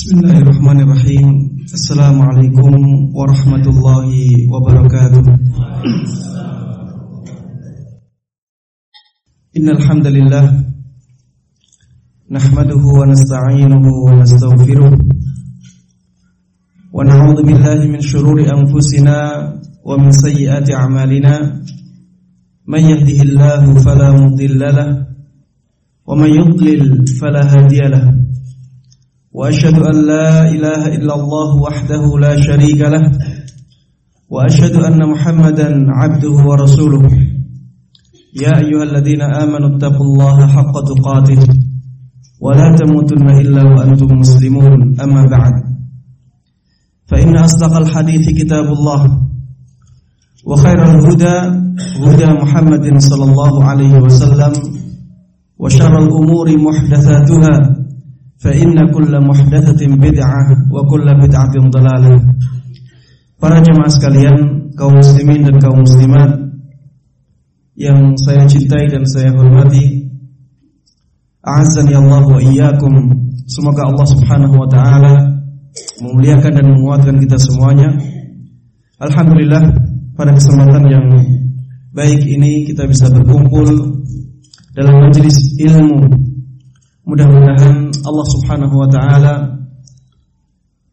Bismillahirrahmanirrahim. Assalamualaikum warahmatullahi wabarakatuh. Innal hamdalillah nahmaduhu wa nasta'inuhu wa nastaghfiruh. Wa na'udzu billahi min shururi anfusina wa min sayyiati a'malina. Man yahdihillahu fala mudilla lahu wa man yudlil fala وأشهد أن لا إله إلا الله وحده لا شريك له وأشهد أن محمدا عبده ورسوله. يا أيها الذين آمنوا اتقوا الله حق تقاته ولا تموتن إلا وأنتم مسلمون أما بعد. فإن أصدق الحديث كتاب الله وخير الهدى هدى محمد صلى الله عليه وسلم وشر الأمور محدثاتها فإن كل محدثة بدعة وكل بدعة ضلالة Para jemaah sekalian, kaum muslimin dan kaum muslimat yang saya cintai dan saya hormati, A'azzani Allah wa iyyakum. Semoga Allah Subhanahu wa taala memuliakan dan menguatkan kita semuanya. Alhamdulillah pada kesempatan yang baik ini kita bisa berkumpul dalam majelis ilmu Mudah-mudahan Allah Subhanahu wa taala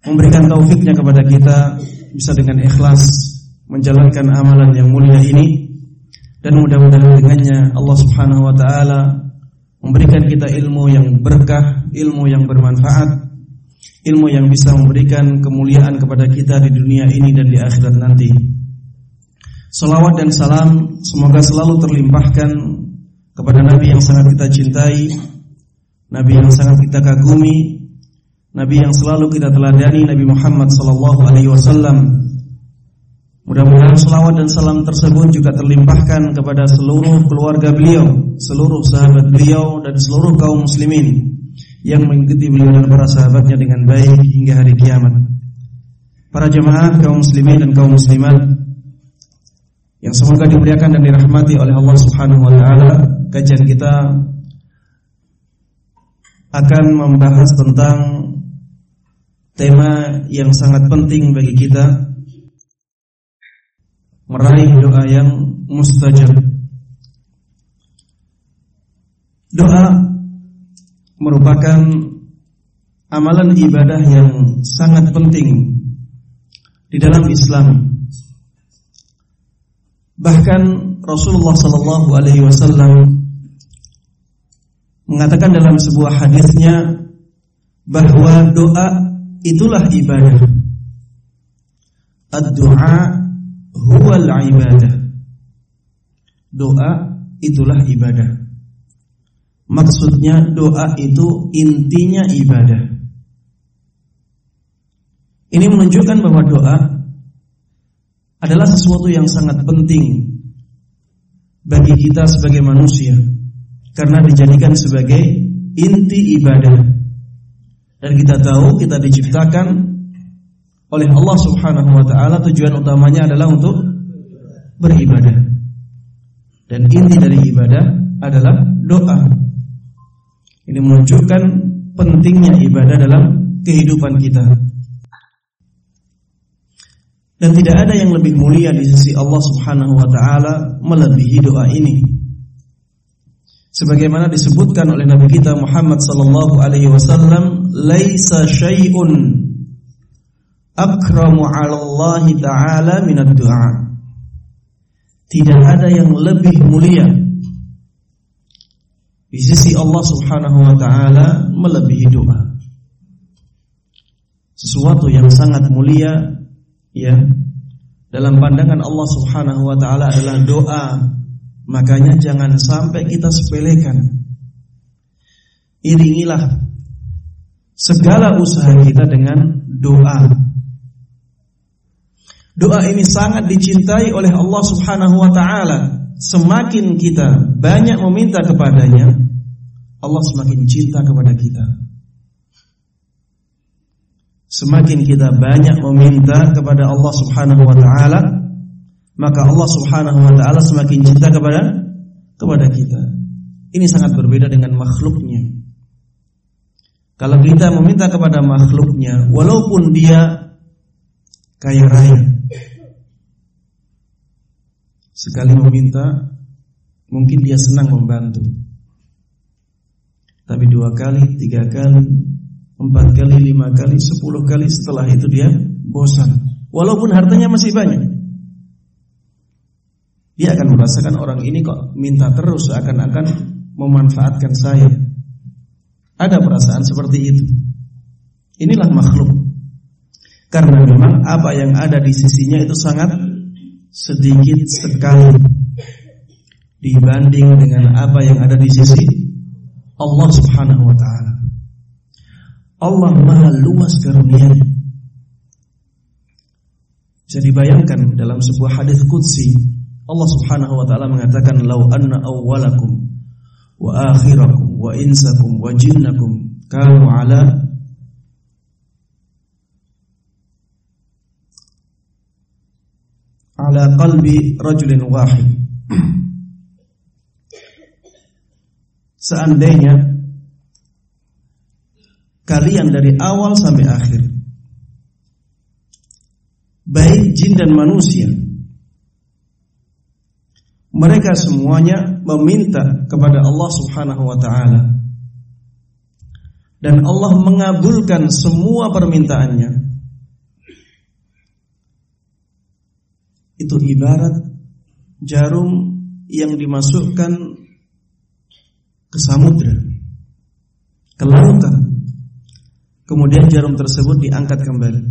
memberikan taufiknya kepada kita bisa dengan ikhlas menjalankan amalan yang mulia ini dan mudah-mudahan dengannya Allah Subhanahu wa taala memberikan kita ilmu yang berkah, ilmu yang bermanfaat, ilmu yang bisa memberikan kemuliaan kepada kita di dunia ini dan di akhirat nanti. Salawat dan salam semoga selalu terlimpahkan kepada Nabi yang sangat kita cintai, Nabi yang sangat kita kagumi, Nabi yang selalu kita teladani, Nabi Muhammad sallallahu alaihi wasallam. Mudah-mudahan selawat dan salam tersebut juga terlimpahkan kepada seluruh keluarga beliau, seluruh sahabat beliau dan seluruh kaum muslimin yang mengikuti beliau dan para sahabatnya dengan baik hingga hari kiamat. Para jemaah kaum muslimin dan kaum muslimat yang semoga dimuliakan dan dirahmati oleh Allah Subhanahu wa taala, kajian kita akan membahas tentang tema yang sangat penting bagi kita meraih doa yang mustajab. Doa merupakan amalan ibadah yang sangat penting di dalam Islam. Bahkan Rasulullah sallallahu alaihi wasallam mengatakan dalam sebuah hadisnya bahwa doa itulah ibadah. Ad-du'a huwal ibadah. Doa itulah ibadah. Maksudnya doa itu intinya ibadah. Ini menunjukkan bahwa doa adalah sesuatu yang sangat penting bagi kita sebagai manusia karena dijadikan sebagai inti ibadah. Dan kita tahu kita diciptakan oleh Allah Subhanahu wa taala tujuan utamanya adalah untuk beribadah. Dan inti dari ibadah adalah doa. Ini menunjukkan pentingnya ibadah dalam kehidupan kita. Dan tidak ada yang lebih mulia di sisi Allah Subhanahu wa taala melebihi doa ini. Sebagaimana disebutkan oleh Nabi kita Muhammad sallallahu alaihi wasallam, "Laisa syai'un akramu 'ala Allah taala min ad-du'a." Tidak ada yang lebih mulia di sisi Allah Subhanahu wa taala melebihi doa. Sesuatu yang sangat mulia ya dalam pandangan Allah Subhanahu wa taala adalah doa. Makanya jangan sampai kita sepelekan. Iringilah segala usaha kita dengan doa. Doa ini sangat dicintai oleh Allah Subhanahu wa taala. Semakin kita banyak meminta kepadanya, Allah semakin cinta kepada kita. Semakin kita banyak meminta kepada Allah Subhanahu wa taala, maka Allah Subhanahu wa taala semakin cinta kepada kepada kita. Ini sangat berbeda dengan makhluknya. Kalau kita meminta kepada makhluknya, walaupun dia kaya raya, sekali meminta, mungkin dia senang membantu. Tapi dua kali, tiga kali, empat kali, lima kali, sepuluh kali setelah itu dia bosan. Walaupun hartanya masih banyak. Dia akan merasakan orang ini kok minta terus seakan-akan memanfaatkan saya. Ada perasaan seperti itu. Inilah makhluk. Karena memang apa yang ada di sisinya itu sangat sedikit sekali dibanding dengan apa yang ada di sisi Allah Subhanahu wa taala. Allah Maha luas karunia-Nya. Bisa dibayangkan dalam sebuah hadis qudsi Allah Subhanahu wa taala mengatakan lau anna awwalakum wa akhirakum wa insakum wa jinnakum kanu ala ala qalbi rajulin wahid. Seandainya kalian dari awal sampai akhir baik jin dan manusia mereka semuanya meminta kepada Allah Subhanahu wa taala dan Allah mengabulkan semua permintaannya. Itu ibarat jarum yang dimasukkan ke samudra, ke lautan. Kemudian jarum tersebut diangkat kembali.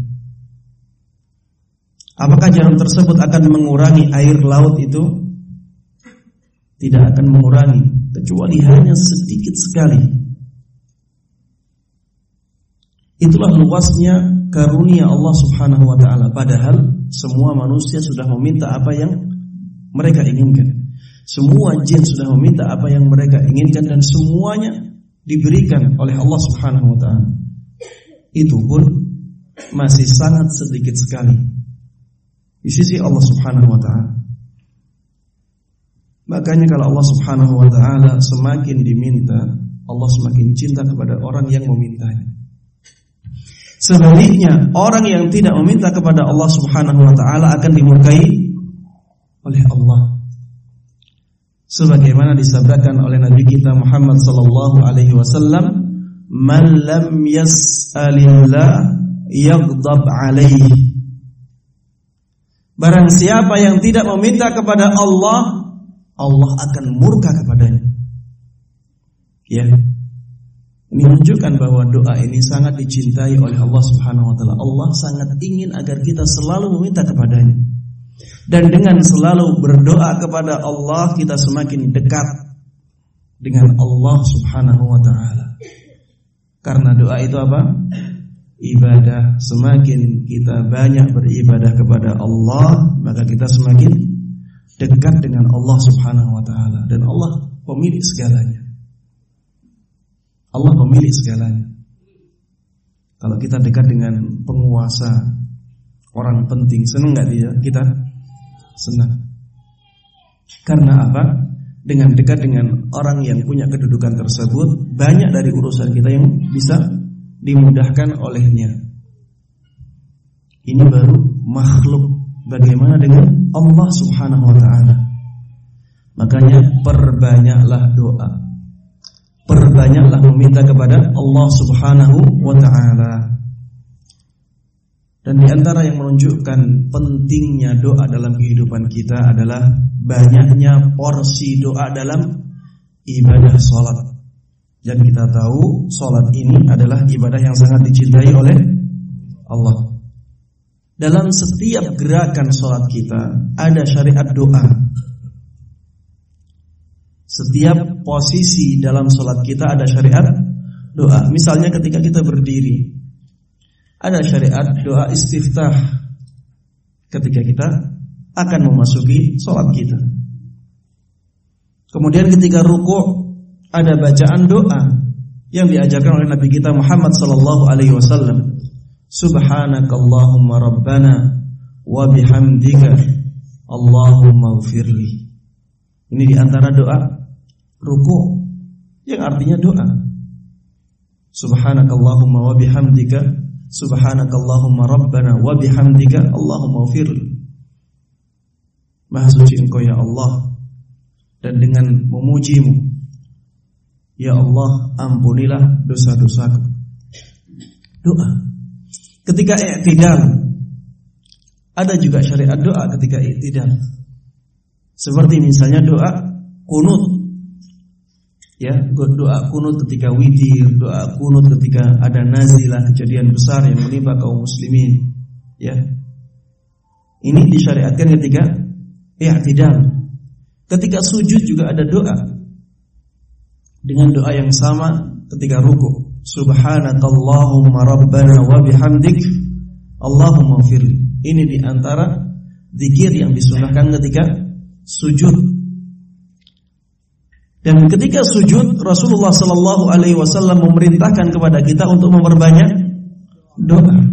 Apakah jarum tersebut akan mengurangi air laut itu? Tidak akan mengurangi kecuali hanya sedikit sekali. Itulah luasnya karunia Allah Subhanahu wa taala padahal semua manusia sudah meminta apa yang mereka inginkan. Semua jin sudah meminta apa yang mereka inginkan dan semuanya diberikan oleh Allah Subhanahu wa taala. Itu pun masih sangat sedikit sekali di sisi Allah Subhanahu wa taala. Makanya kalau Allah Subhanahu wa taala semakin diminta, Allah semakin cinta kepada orang yang memintanya. Sebaliknya, orang yang tidak meminta kepada Allah Subhanahu wa taala akan dimurkai oleh Allah. Sebagaimana disabdakan oleh Nabi kita Muhammad sallallahu alaihi wasallam, "Man lam yas'alillah yaghdab alaihi." Barang siapa yang tidak meminta kepada Allah, Allah akan murka kepadanya. Ya. Ini menunjukkan bahwa doa ini sangat dicintai oleh Allah Subhanahu wa taala. Allah sangat ingin agar kita selalu meminta kepadanya. Dan dengan selalu berdoa kepada Allah kita semakin dekat dengan Allah Subhanahu wa taala. Karena doa itu apa? Ibadah. Semakin kita banyak beribadah kepada Allah, maka kita semakin dekat dengan Allah Subhanahu wa taala dan Allah pemilik segalanya. Allah pemilik segalanya. Kalau kita dekat dengan penguasa orang penting, senang nggak dia? Kita senang. Karena apa? Dengan dekat dengan orang yang punya kedudukan tersebut, banyak dari urusan kita yang bisa dimudahkan olehnya. Ini baru makhluk Bagaimana dengan Allah Subhanahu wa taala? Makanya perbanyaklah doa. Perbanyaklah meminta kepada Allah Subhanahu wa taala. Dan di antara yang menunjukkan pentingnya doa dalam kehidupan kita adalah banyaknya porsi doa dalam ibadah sholat. Dan kita tahu sholat ini adalah ibadah yang sangat dicintai oleh Allah. Dalam setiap gerakan sholat kita ada syariat doa. Setiap posisi dalam sholat kita ada syariat doa. Misalnya ketika kita berdiri, ada syariat doa istiftah ketika kita akan memasuki sholat kita. Kemudian ketika ruku ada bacaan doa yang diajarkan oleh Nabi kita Muhammad sallallahu alaihi wasallam. Subhanakallahumma rabbana wa bihamdika Allahumma ufirli. Ini di antara doa ruku yang artinya doa. Subhanakallahumma wa bihamdika Subhanakallahumma rabbana wa bihamdika Allahumma ufir Maha suci engkau ya Allah Dan dengan memujimu Ya Allah ampunilah dosa-dosaku Doa Ketika i'tidal Ada juga syariat doa ketika i'tidal Seperti misalnya doa kunut ya doa kunut ketika witir, doa kunut ketika ada nazilah kejadian besar yang menimpa kaum muslimin, ya. Ini disyariatkan ketika i'tidal. Ketika sujud juga ada doa. Dengan doa yang sama ketika ruku. Subhanakallahumma rabbana wa bihamdik Allahumma firli. Ini di antara zikir yang disunahkan ketika sujud dan ketika sujud Rasulullah Sallallahu Alaihi Wasallam memerintahkan kepada kita untuk memperbanyak doa.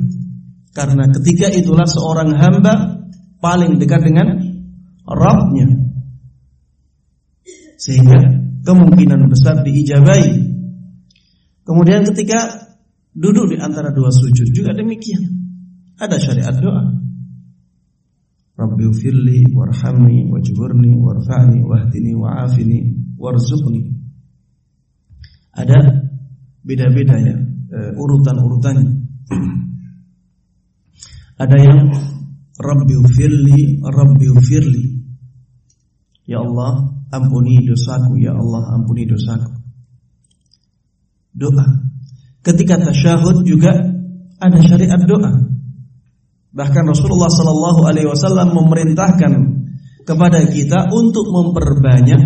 Karena ketika itulah seorang hamba paling dekat dengan Rabbnya. Sehingga kemungkinan besar diijabai. Kemudian ketika duduk di antara dua sujud juga demikian. Ada syariat doa. Rabbi ufirli warhamni wajburni warfa'ni wahdini wa'afini warzuqni. Ada beda-beda ya uh, urutan-urutannya. Ada yang Rabbi firli, Rabbi firli. Ya Allah, ampuni dosaku, ya Allah, ampuni dosaku. Doa. Ketika tasyahud juga ada syariat doa. Bahkan Rasulullah Sallallahu Alaihi Wasallam memerintahkan kepada kita untuk memperbanyak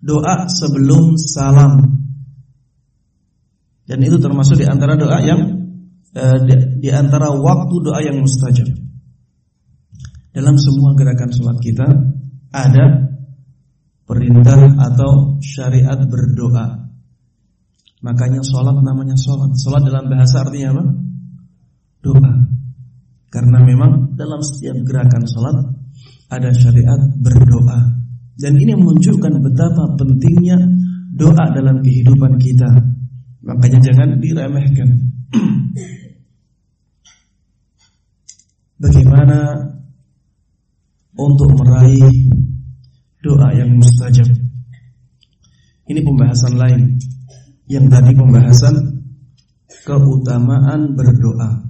doa sebelum salam. Dan itu termasuk di antara doa yang eh, di antara waktu doa yang mustajab. Dalam semua gerakan sholat kita ada perintah atau syariat berdoa. Makanya sholat namanya sholat. Sholat dalam bahasa artinya apa? Doa. Karena memang dalam setiap gerakan sholat ada syariat berdoa. Dan ini menunjukkan betapa pentingnya doa dalam kehidupan kita. Makanya jangan diremehkan. Bagaimana untuk meraih doa yang mustajab? Ini pembahasan lain. Yang tadi pembahasan keutamaan berdoa.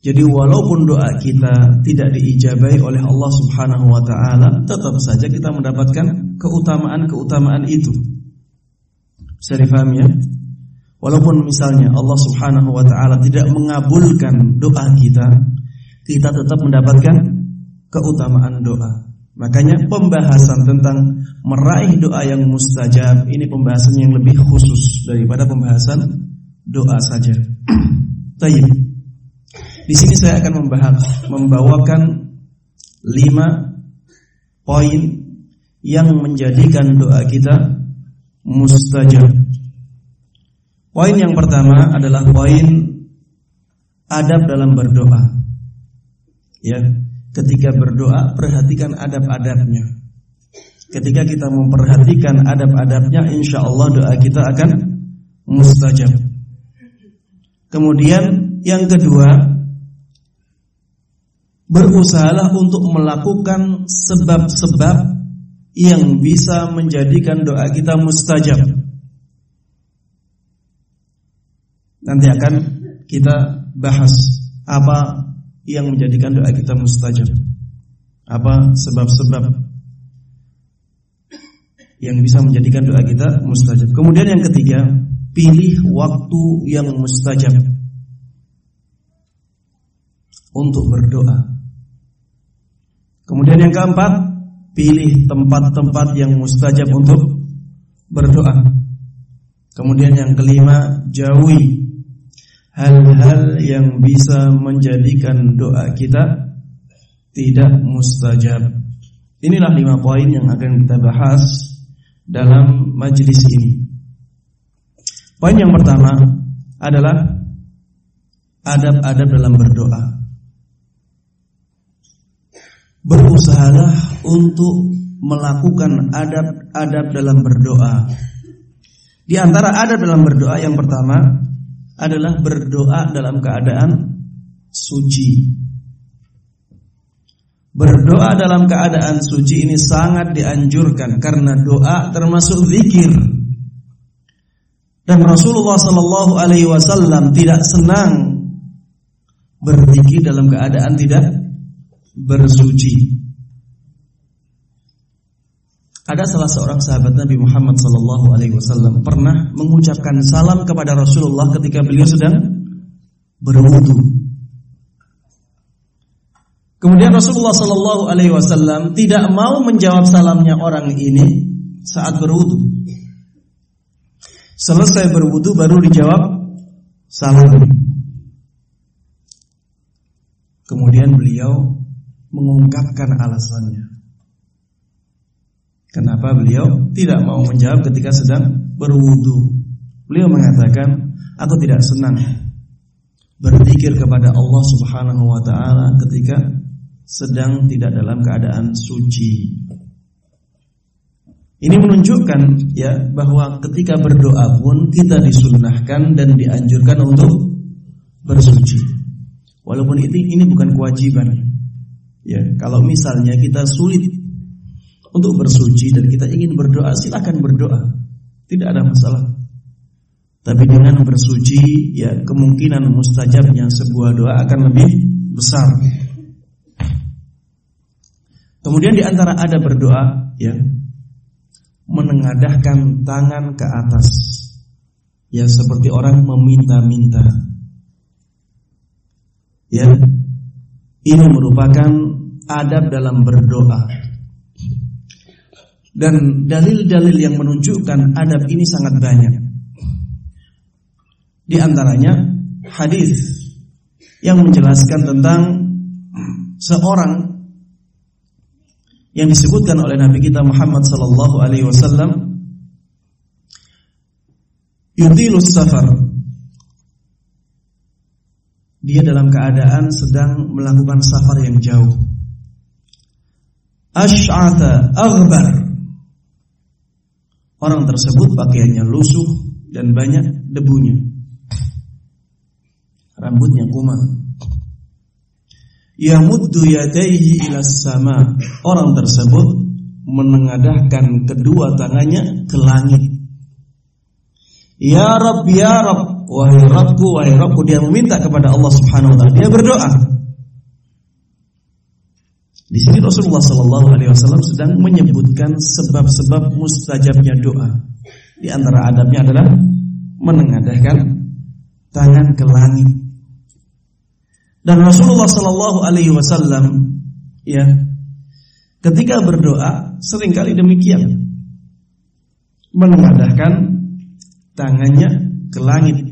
Jadi walaupun doa kita tidak diijabai oleh Allah Subhanahu wa taala, tetap saja kita mendapatkan keutamaan-keutamaan itu. Bisa difahami ya? Walaupun misalnya Allah Subhanahu wa taala tidak mengabulkan doa kita, kita tetap mendapatkan keutamaan doa. Makanya pembahasan tentang meraih doa yang mustajab ini pembahasan yang lebih khusus daripada pembahasan doa saja. Tayyib. Di sini saya akan membahas, membawakan lima poin yang menjadikan doa kita mustajab. Poin yang pertama adalah poin adab dalam berdoa. Ya, ketika berdoa perhatikan adab-adabnya. Ketika kita memperhatikan adab-adabnya, insya Allah doa kita akan mustajab. Kemudian yang kedua, berusahalah untuk melakukan sebab-sebab yang bisa menjadikan doa kita mustajab. Nanti akan kita bahas apa yang menjadikan doa kita mustajab. Apa sebab-sebab yang bisa menjadikan doa kita mustajab. Kemudian yang ketiga, pilih waktu yang mustajab untuk berdoa. Kemudian yang keempat, pilih tempat-tempat yang mustajab untuk berdoa. Kemudian yang kelima, jauhi hal-hal yang bisa menjadikan doa kita tidak mustajab. Inilah lima poin yang akan kita bahas dalam majelis ini. Poin yang pertama adalah adab-adab dalam berdoa berusahalah untuk melakukan adab-adab dalam berdoa. Di antara ada dalam berdoa yang pertama adalah berdoa dalam keadaan suci. Berdoa dalam keadaan suci ini sangat dianjurkan karena doa termasuk zikir. Dan Rasulullah Shallallahu Alaihi Wasallam tidak senang berzikir dalam keadaan tidak bersuci. Ada salah seorang sahabat Nabi Muhammad Sallallahu Alaihi Wasallam pernah mengucapkan salam kepada Rasulullah ketika beliau sedang berwudu. Kemudian Rasulullah Sallallahu Alaihi Wasallam tidak mau menjawab salamnya orang ini saat berwudu. Selesai berwudu baru dijawab salam. Kemudian beliau mengungkapkan alasannya. Kenapa beliau tidak mau menjawab ketika sedang berwudu? Beliau mengatakan, aku tidak senang berzikir kepada Allah Subhanahu wa taala ketika sedang tidak dalam keadaan suci. Ini menunjukkan ya bahwa ketika berdoa pun kita disunnahkan dan dianjurkan untuk bersuci. Walaupun itu ini bukan kewajiban. Ya, kalau misalnya kita sulit untuk bersuci dan kita ingin berdoa, silakan berdoa. Tidak ada masalah. Tapi dengan bersuci, ya kemungkinan mustajabnya sebuah doa akan lebih besar. Kemudian di antara ada berdoa, ya menengadahkan tangan ke atas, ya seperti orang meminta-minta. Ya, ini merupakan adab dalam berdoa. Dan dalil-dalil yang menunjukkan adab ini sangat banyak. Di antaranya hadis yang menjelaskan tentang seorang yang disebutkan oleh Nabi kita Muhammad sallallahu alaihi wasallam yutilus safar. Dia dalam keadaan sedang melakukan safar yang jauh. Ash'ata aghbar Orang tersebut pakaiannya lusuh dan banyak debunya. Rambutnya kumal. Yamuddu yadaihi ila sama. Orang tersebut menengadahkan kedua tangannya ke langit. Ya Rabb, ya Rabb, wahai Rabbku, wahai Rabbku, dia meminta kepada Allah Subhanahu wa taala. Dia berdoa. Di sini Rasulullah Shallallahu Alaihi Wasallam sedang menyebutkan sebab-sebab mustajabnya doa. Di antara adabnya adalah menengadahkan tangan ke langit. Dan Rasulullah Shallallahu Alaihi Wasallam ya ketika berdoa sering kali demikian menengadahkan tangannya ke langit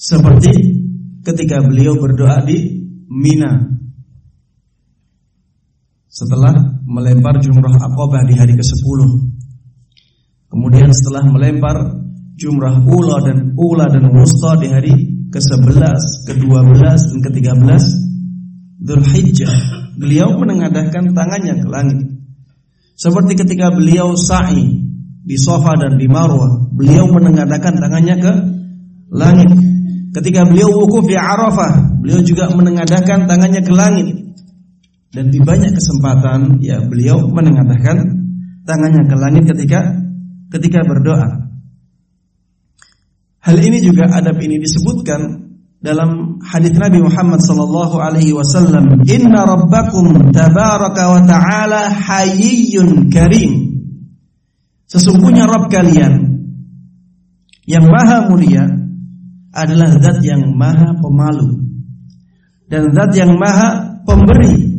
seperti ketika beliau berdoa di Mina setelah melempar jumrah akobah di hari ke-10. Kemudian setelah melempar jumrah ula dan ula dan wusta di hari ke-11, ke-12 dan ke-13 Dzulhijjah, beliau menengadahkan tangannya ke langit. Seperti ketika beliau sa'i di sofa dan di Marwah, beliau menengadahkan tangannya ke langit. Ketika beliau wukuf di Arafah, beliau juga menengadahkan tangannya ke langit dan di banyak kesempatan ya beliau menengadahkan tangannya ke langit ketika ketika berdoa. Hal ini juga adab ini disebutkan dalam hadis Nabi Muhammad sallallahu alaihi wasallam, "Inna rabbakum tabaraka wa ta'ala hayyun karim." Sesungguhnya Rabb kalian yang maha mulia adalah zat yang maha pemalu dan zat yang maha pemberi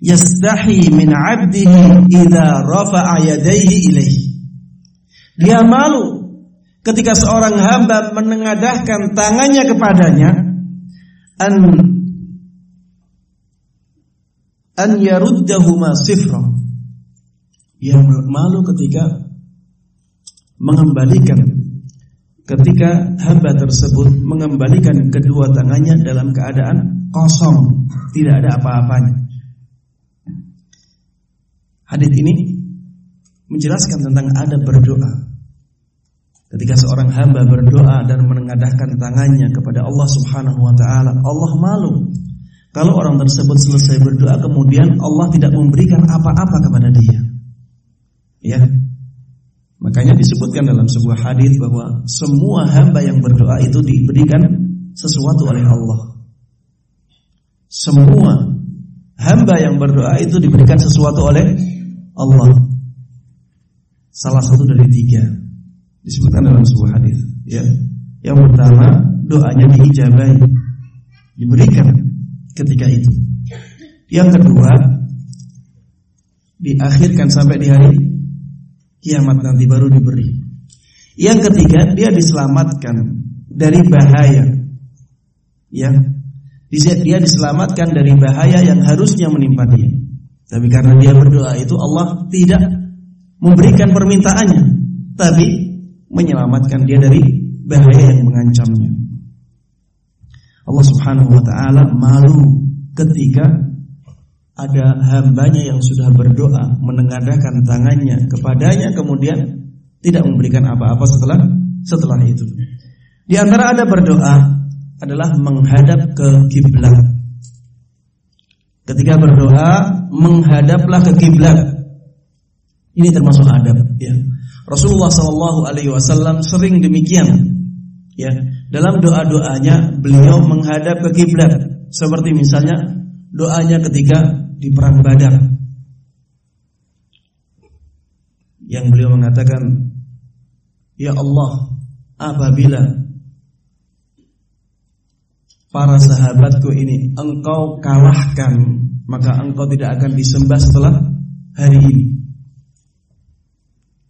yastahi min 'abdihi idza rafa'a yadayhi ilaihi. Dia malu ketika seorang hamba menengadahkan tangannya kepadanya an an yaruddahuma sifra. Dia malu ketika mengembalikan ketika hamba tersebut mengembalikan kedua tangannya dalam keadaan kosong, tidak ada apa-apanya. Hadis ini menjelaskan tentang adab berdoa. Ketika seorang hamba berdoa dan menengadahkan tangannya kepada Allah Subhanahu wa taala, Allah malu. Kalau orang tersebut selesai berdoa kemudian Allah tidak memberikan apa-apa kepada dia. Ya. Makanya disebutkan dalam sebuah hadis bahwa semua hamba yang berdoa itu diberikan sesuatu oleh Allah. Semua hamba yang berdoa itu diberikan sesuatu oleh Allah. Salah satu dari tiga. Disebutkan dalam sebuah hadis. Ya. Yang pertama doanya diijabahi diberikan ketika itu. Yang kedua diakhirkan sampai di hari kiamat nanti baru diberi. Yang ketiga dia diselamatkan dari bahaya. Ya. Dia diselamatkan dari bahaya yang harusnya menimpa dia tapi karena dia berdoa itu Allah tidak memberikan permintaannya tapi menyelamatkan dia dari bahaya yang mengancamnya. Allah Subhanahu wa taala malu ketika ada hambanya yang sudah berdoa menengadahkan tangannya kepadanya kemudian tidak memberikan apa-apa setelah setelah itu. Di antara ada berdoa adalah menghadap ke kiblat. Ketika berdoa menghadaplah ke kiblat. Ini termasuk adab ya. Rasulullah Shallallahu Alaihi Wasallam sering demikian. Ya, dalam doa-doanya beliau menghadap ke kiblat, seperti misalnya doanya ketika di perang Badar, yang beliau mengatakan, Ya Allah, apabila para sahabatku ini engkau kalahkan, maka engkau tidak akan disembah setelah hari ini.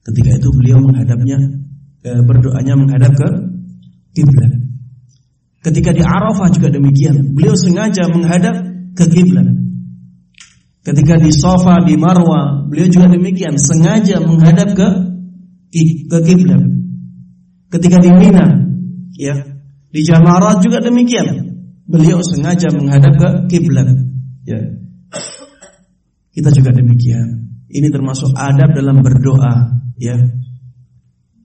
Ketika itu beliau menghadapnya berdoanya menghadap ke kiblat. Ketika di Arafah juga demikian, beliau sengaja menghadap ke kiblat. Ketika di Safa di Marwa, beliau juga demikian, sengaja menghadap ke ke kiblat. Ketika di Mina, ya, di Jamarat juga demikian. Beliau sengaja menghadap ke kiblat. Ya. Kita juga demikian. Ini termasuk adab dalam berdoa ya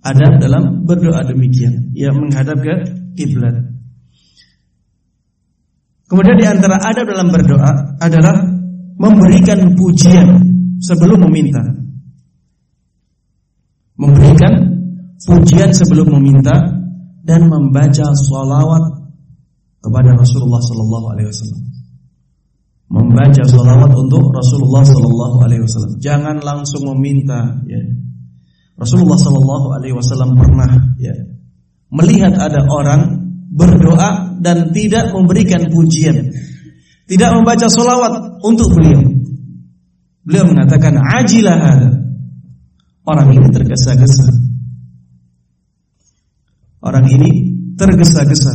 ada dalam berdoa demikian ya menghadap ke kiblat kemudian di antara ada dalam berdoa adalah memberikan pujian sebelum meminta memberikan pujian sebelum meminta dan membaca salawat kepada Rasulullah Sallallahu Alaihi Wasallam membaca salawat untuk Rasulullah Sallallahu Alaihi Wasallam jangan langsung meminta ya Rasulullah Shallallahu Alaihi Wasallam pernah ya, melihat ada orang berdoa dan tidak memberikan pujian, tidak membaca solawat untuk beliau. Beliau mengatakan ajilah orang ini tergesa-gesa. Orang ini tergesa-gesa.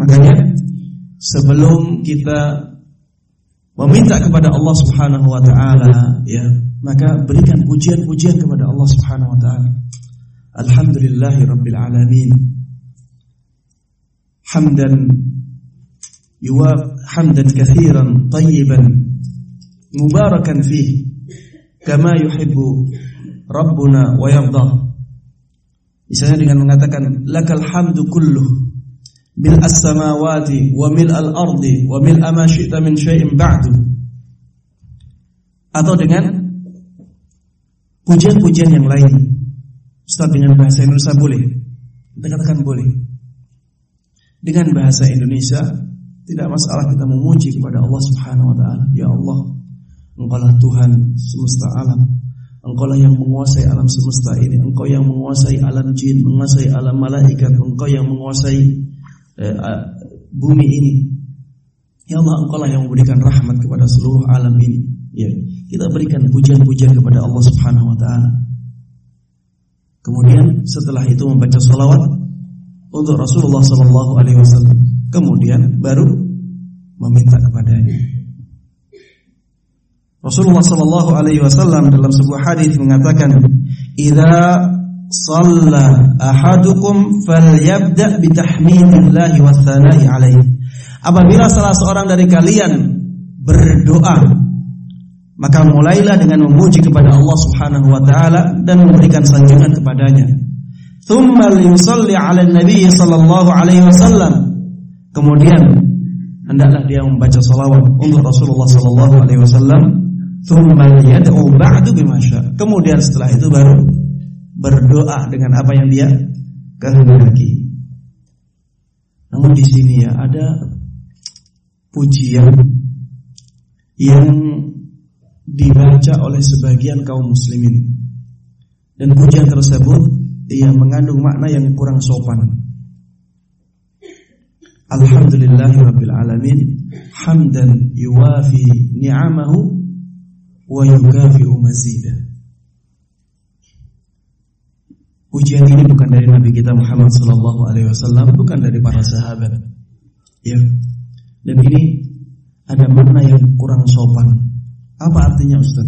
Makanya sebelum kita meminta kepada Allah Subhanahu wa taala ya maka berikan pujian-pujian kepada Allah Subhanahu wa taala. Alhamdulillahi rabbil alamin. Hamdan yuwaf hamdan katsiran tayyiban mubarakan fihi kama yuhibbu rabbuna wa yarda misalnya dengan mengatakan lakal hamdu kulluh wa mil al-ardi wa mil ma syi'ta min syai'in ba'du atau dengan pujian-pujian yang lain. Ustaz dengan bahasa Indonesia boleh? Kita katakan boleh. Dengan bahasa Indonesia tidak masalah kita memuji kepada Allah Subhanahu wa taala. Ya Allah Engkaulah Tuhan semesta alam. Engkaulah yang menguasai alam semesta ini. Engkau yang menguasai alam jin Menguasai alam malaikat. Engkau yang menguasai Eh, eh, bumi ini. Ya Allah, Engkau lah yang memberikan rahmat kepada seluruh alam ini. Ya, kita berikan pujian-pujian kepada Allah Subhanahu wa taala. Kemudian setelah itu membaca salawat untuk Rasulullah sallallahu alaihi wasallam. Kemudian baru meminta kepadanya. Rasulullah sallallahu alaihi wasallam dalam sebuah hadis mengatakan, "Idza Salla ahadukum falyabda bitahmidillahi wassana'i alaihi. Apabila salah seorang dari kalian berdoa maka mulailah dengan memuji kepada Allah Subhanahu wa taala dan memberikan sanjungan kepadanya. thumma yusalli 'ala nabi sallallahu alaihi wasallam kemudian hendaklah dia membaca salawat untuk Rasulullah sallallahu alaihi wasallam thumma yad'u ba'du bima kemudian setelah itu baru berdoa dengan apa yang dia kehendaki namun di sini ya ada pujian yang dibaca oleh sebagian kaum muslimin. Dan pujian tersebut ia mengandung makna yang kurang sopan. Alhamdulillahirabbil alamin hamdan yuwafi ni'amahu wa yukafi'u mazidah. Pujian ini bukan dari Nabi kita Muhammad sallallahu alaihi wasallam, bukan dari para sahabat. Ya. Dan ini ada makna yang kurang sopan. Apa artinya Ustaz?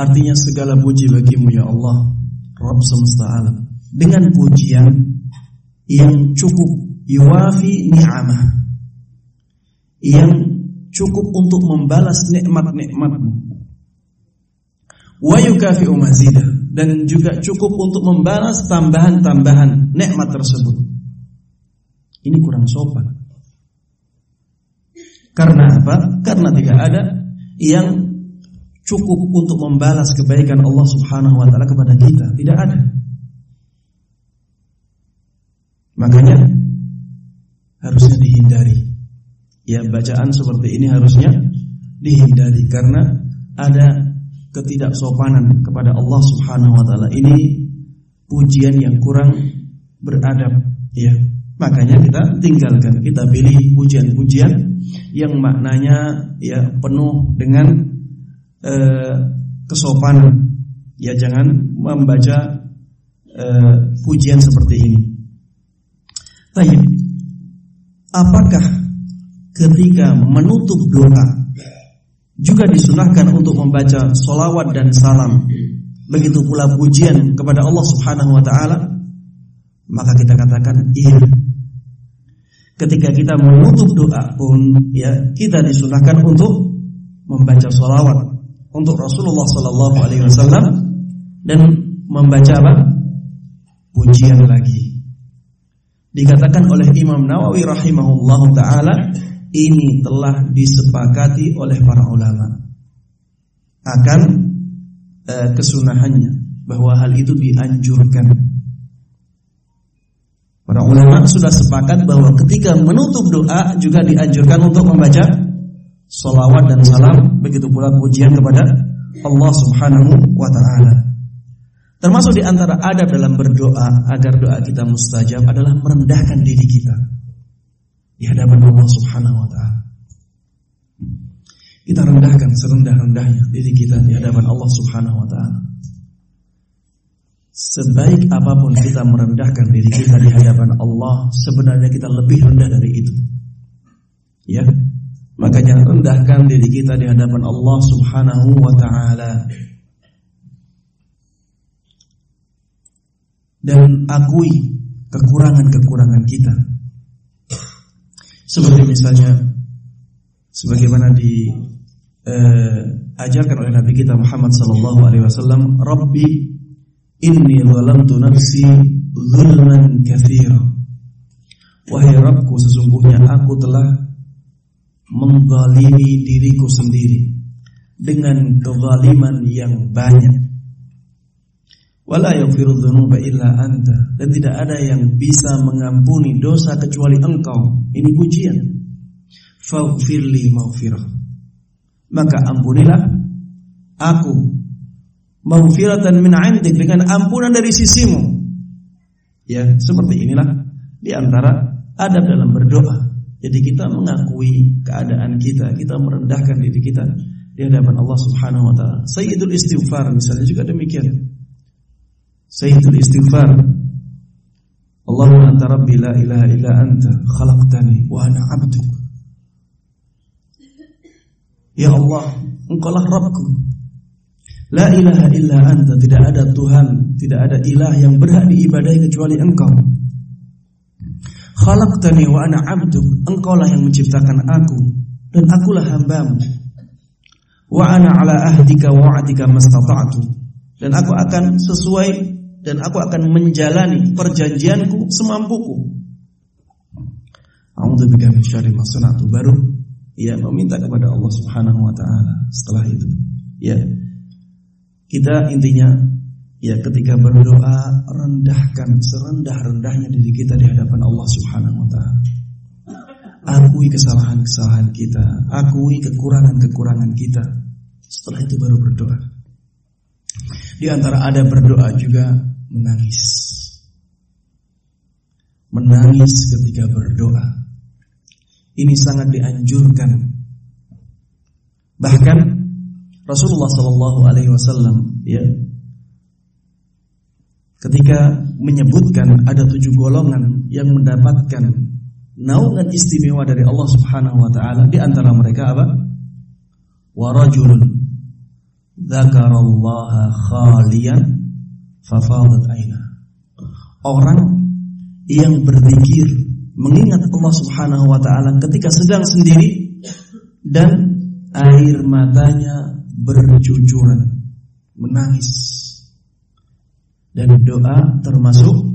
Artinya segala puji bagimu ya Allah, Rabb semesta alam. Dengan pujian yang cukup yuwafi ni'amah. Yang cukup untuk membalas nikmat-nikmatmu. Wa yukafi'u mazidah dan juga cukup untuk membalas tambahan-tambahan nikmat tersebut. Ini kurang sopan. Karena apa? Karena tidak ada yang cukup untuk membalas kebaikan Allah Subhanahu wa taala kepada kita, tidak ada. Makanya harusnya dihindari. Ya, bacaan seperti ini harusnya dihindari karena ada ketidaksopanan kepada Allah Subhanahu wa taala. Ini pujian yang kurang beradab, ya. Makanya kita tinggalkan, kita pilih pujian-pujian yang maknanya ya penuh dengan eh, kesopanan. Ya jangan membaca eh, pujian seperti ini. Tapi apakah ketika menutup doa juga disunahkan untuk membaca solawat dan salam. Begitu pula pujian kepada Allah Subhanahu wa taala. Maka kita katakan iya. Ketika kita menutup doa pun ya kita disunahkan untuk membaca solawat untuk Rasulullah Sallallahu Alaihi Wasallam dan membaca apa? Pujian lagi. Dikatakan oleh Imam Nawawi rahimahullahu taala ini telah disepakati oleh para ulama akan e, kesunahannya bahwa hal itu dianjurkan. Para ulama sudah sepakat bahwa ketika menutup doa juga dianjurkan untuk membaca salawat dan salam begitu pula pujian kepada Allah Subhanahu wa taala. Termasuk di antara adab dalam berdoa agar doa kita mustajab adalah merendahkan diri kita di hadapan Allah Subhanahu wa taala. Kita rendahkan serendah-rendahnya diri kita di hadapan Allah Subhanahu wa taala. Sebaik apa pun kita merendahkan diri kita di hadapan Allah, sebenarnya kita lebih rendah dari itu. Ya. Makanya rendahkan diri kita di hadapan Allah Subhanahu wa taala. Dan akui kekurangan-kekurangan kita seperti misalnya sebagaimana diajarkan eh, oleh Nabi kita Muhammad sallallahu alaihi wasallam, "Rabbi inni zalamtu nafsi zulman katsira." Wahai Rabbku, sesungguhnya aku telah mengzalimi diriku sendiri dengan kezaliman yang banyak. Wala yaghfiru illa anta dan tidak ada yang bisa mengampuni dosa kecuali engkau. Ini pujian. Faghfirli maghfirah. Maka ampunilah aku maghfiratan min 'indik dengan ampunan dari sisimu. Ya, seperti inilah di antara adab dalam berdoa. Jadi kita mengakui keadaan kita, kita merendahkan diri kita di hadapan Allah Subhanahu wa taala. Sayyidul istighfar misalnya juga demikian. Sayyidul istighfar. Allahumma anta rabbi la ilaha illa anta khalaqtani wa ana abduk. Ya Allah engkaulah Rabbku. La ilaha illa anta Tidak ada Tuhan Tidak ada ilah yang berhak diibadai kecuali engkau. Khalaqtani wa ana abduk Engkaulah yang menciptakan aku Dan akulah hambamu. Wa ana ala ahdika wa wa'adika mastata'tu Dan aku akan sesuai dan aku akan menjalani perjanjianku semampuku. A'udzubika min syarri ma baru ya meminta kepada Allah Subhanahu wa taala setelah itu. Ya. Kita intinya ya ketika berdoa rendahkan serendah-rendahnya diri kita di hadapan Allah Subhanahu wa taala. Akui kesalahan-kesalahan kita, akui kekurangan-kekurangan kita. Setelah itu baru berdoa. Di antara ada berdoa juga menangis. Menangis ketika berdoa. Ini sangat dianjurkan. Bahkan Rasulullah Shallallahu Alaihi Wasallam ya ketika menyebutkan ada tujuh golongan yang mendapatkan naungan istimewa dari Allah Subhanahu Wa Taala di antara mereka apa? Warajulun dzakarallaha khalian fafadat aina. Orang yang berzikir mengingat Allah Subhanahu wa taala ketika sedang sendiri dan air matanya bercucuran menangis dan doa termasuk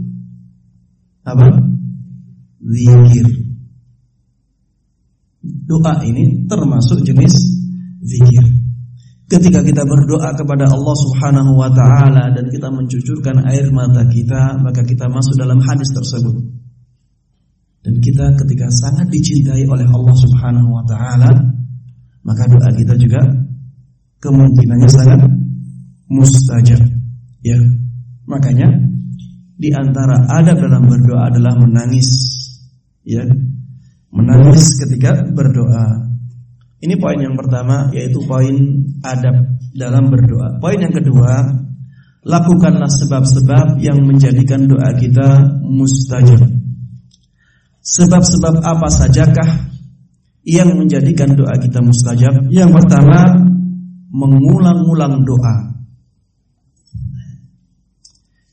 apa? zikir doa ini termasuk jenis zikir ketika kita berdoa kepada Allah Subhanahu wa taala dan kita mencucurkan air mata kita maka kita masuk dalam hadis tersebut dan kita ketika sangat dicintai oleh Allah Subhanahu wa taala, maka doa kita juga kemungkinannya sangat mustajab. Ya. Makanya di antara adab dalam berdoa adalah menangis. Ya. Menangis ketika berdoa. Ini poin yang pertama yaitu poin adab dalam berdoa. Poin yang kedua, lakukanlah sebab-sebab yang menjadikan doa kita mustajab. Sebab-sebab apa sajakah yang menjadikan doa kita mustajab? Yang pertama, mengulang-ulang doa.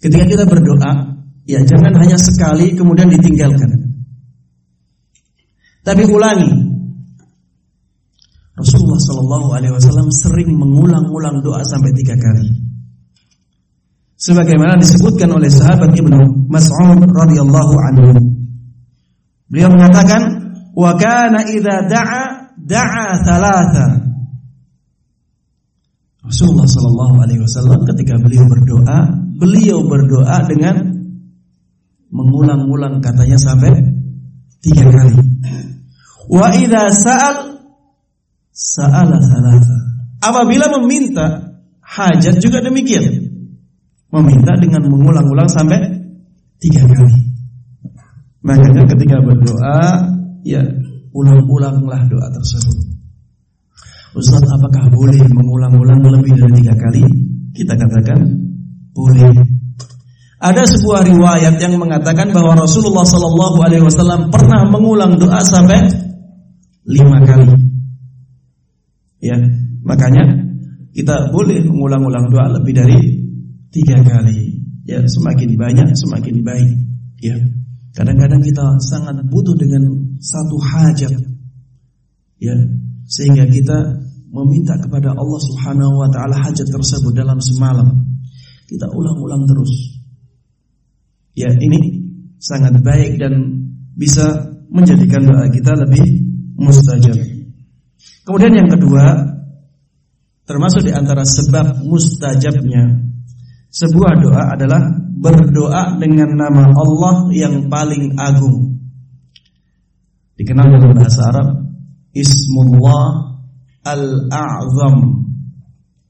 Ketika kita berdoa, ya jangan hanya sekali kemudian ditinggalkan. Tapi ulangi. Rasulullah Shallallahu Alaihi Wasallam sering mengulang-ulang doa sampai tiga kali. Sebagaimana disebutkan oleh sahabat Ibnu Mas'ud radhiyallahu anhu Beliau mengatakan wa kana idza da'a da'a thalatha. Rasulullah sallallahu alaihi wasallam ketika beliau berdoa, beliau berdoa dengan mengulang-ulang katanya sampai tiga kali. Wa idza sa'al sa'ala thalatha. Apabila meminta hajat juga demikian. Meminta dengan mengulang-ulang sampai tiga kali. Makanya ketika berdoa, ya ulang-ulanglah doa tersebut. Ustaz, apakah boleh mengulang-ulang lebih dari tiga kali? Kita katakan boleh. Ada sebuah riwayat yang mengatakan bahwa Rasulullah Shallallahu Alaihi Wasallam pernah mengulang doa sampai lima kali. Ya, makanya kita boleh mengulang-ulang doa lebih dari tiga kali. Ya, semakin banyak semakin baik. Ya. Kadang-kadang kita sangat butuh dengan satu hajat. Ya, sehingga kita meminta kepada Allah Subhanahu wa taala hajat tersebut dalam semalam. Kita ulang-ulang terus. Ya, ini sangat baik dan bisa menjadikan doa kita lebih mustajab. Kemudian yang kedua, termasuk di antara sebab mustajabnya sebuah doa adalah berdoa dengan nama Allah yang paling agung. Dikenal dalam bahasa Arab Ismullah Al-A'zam.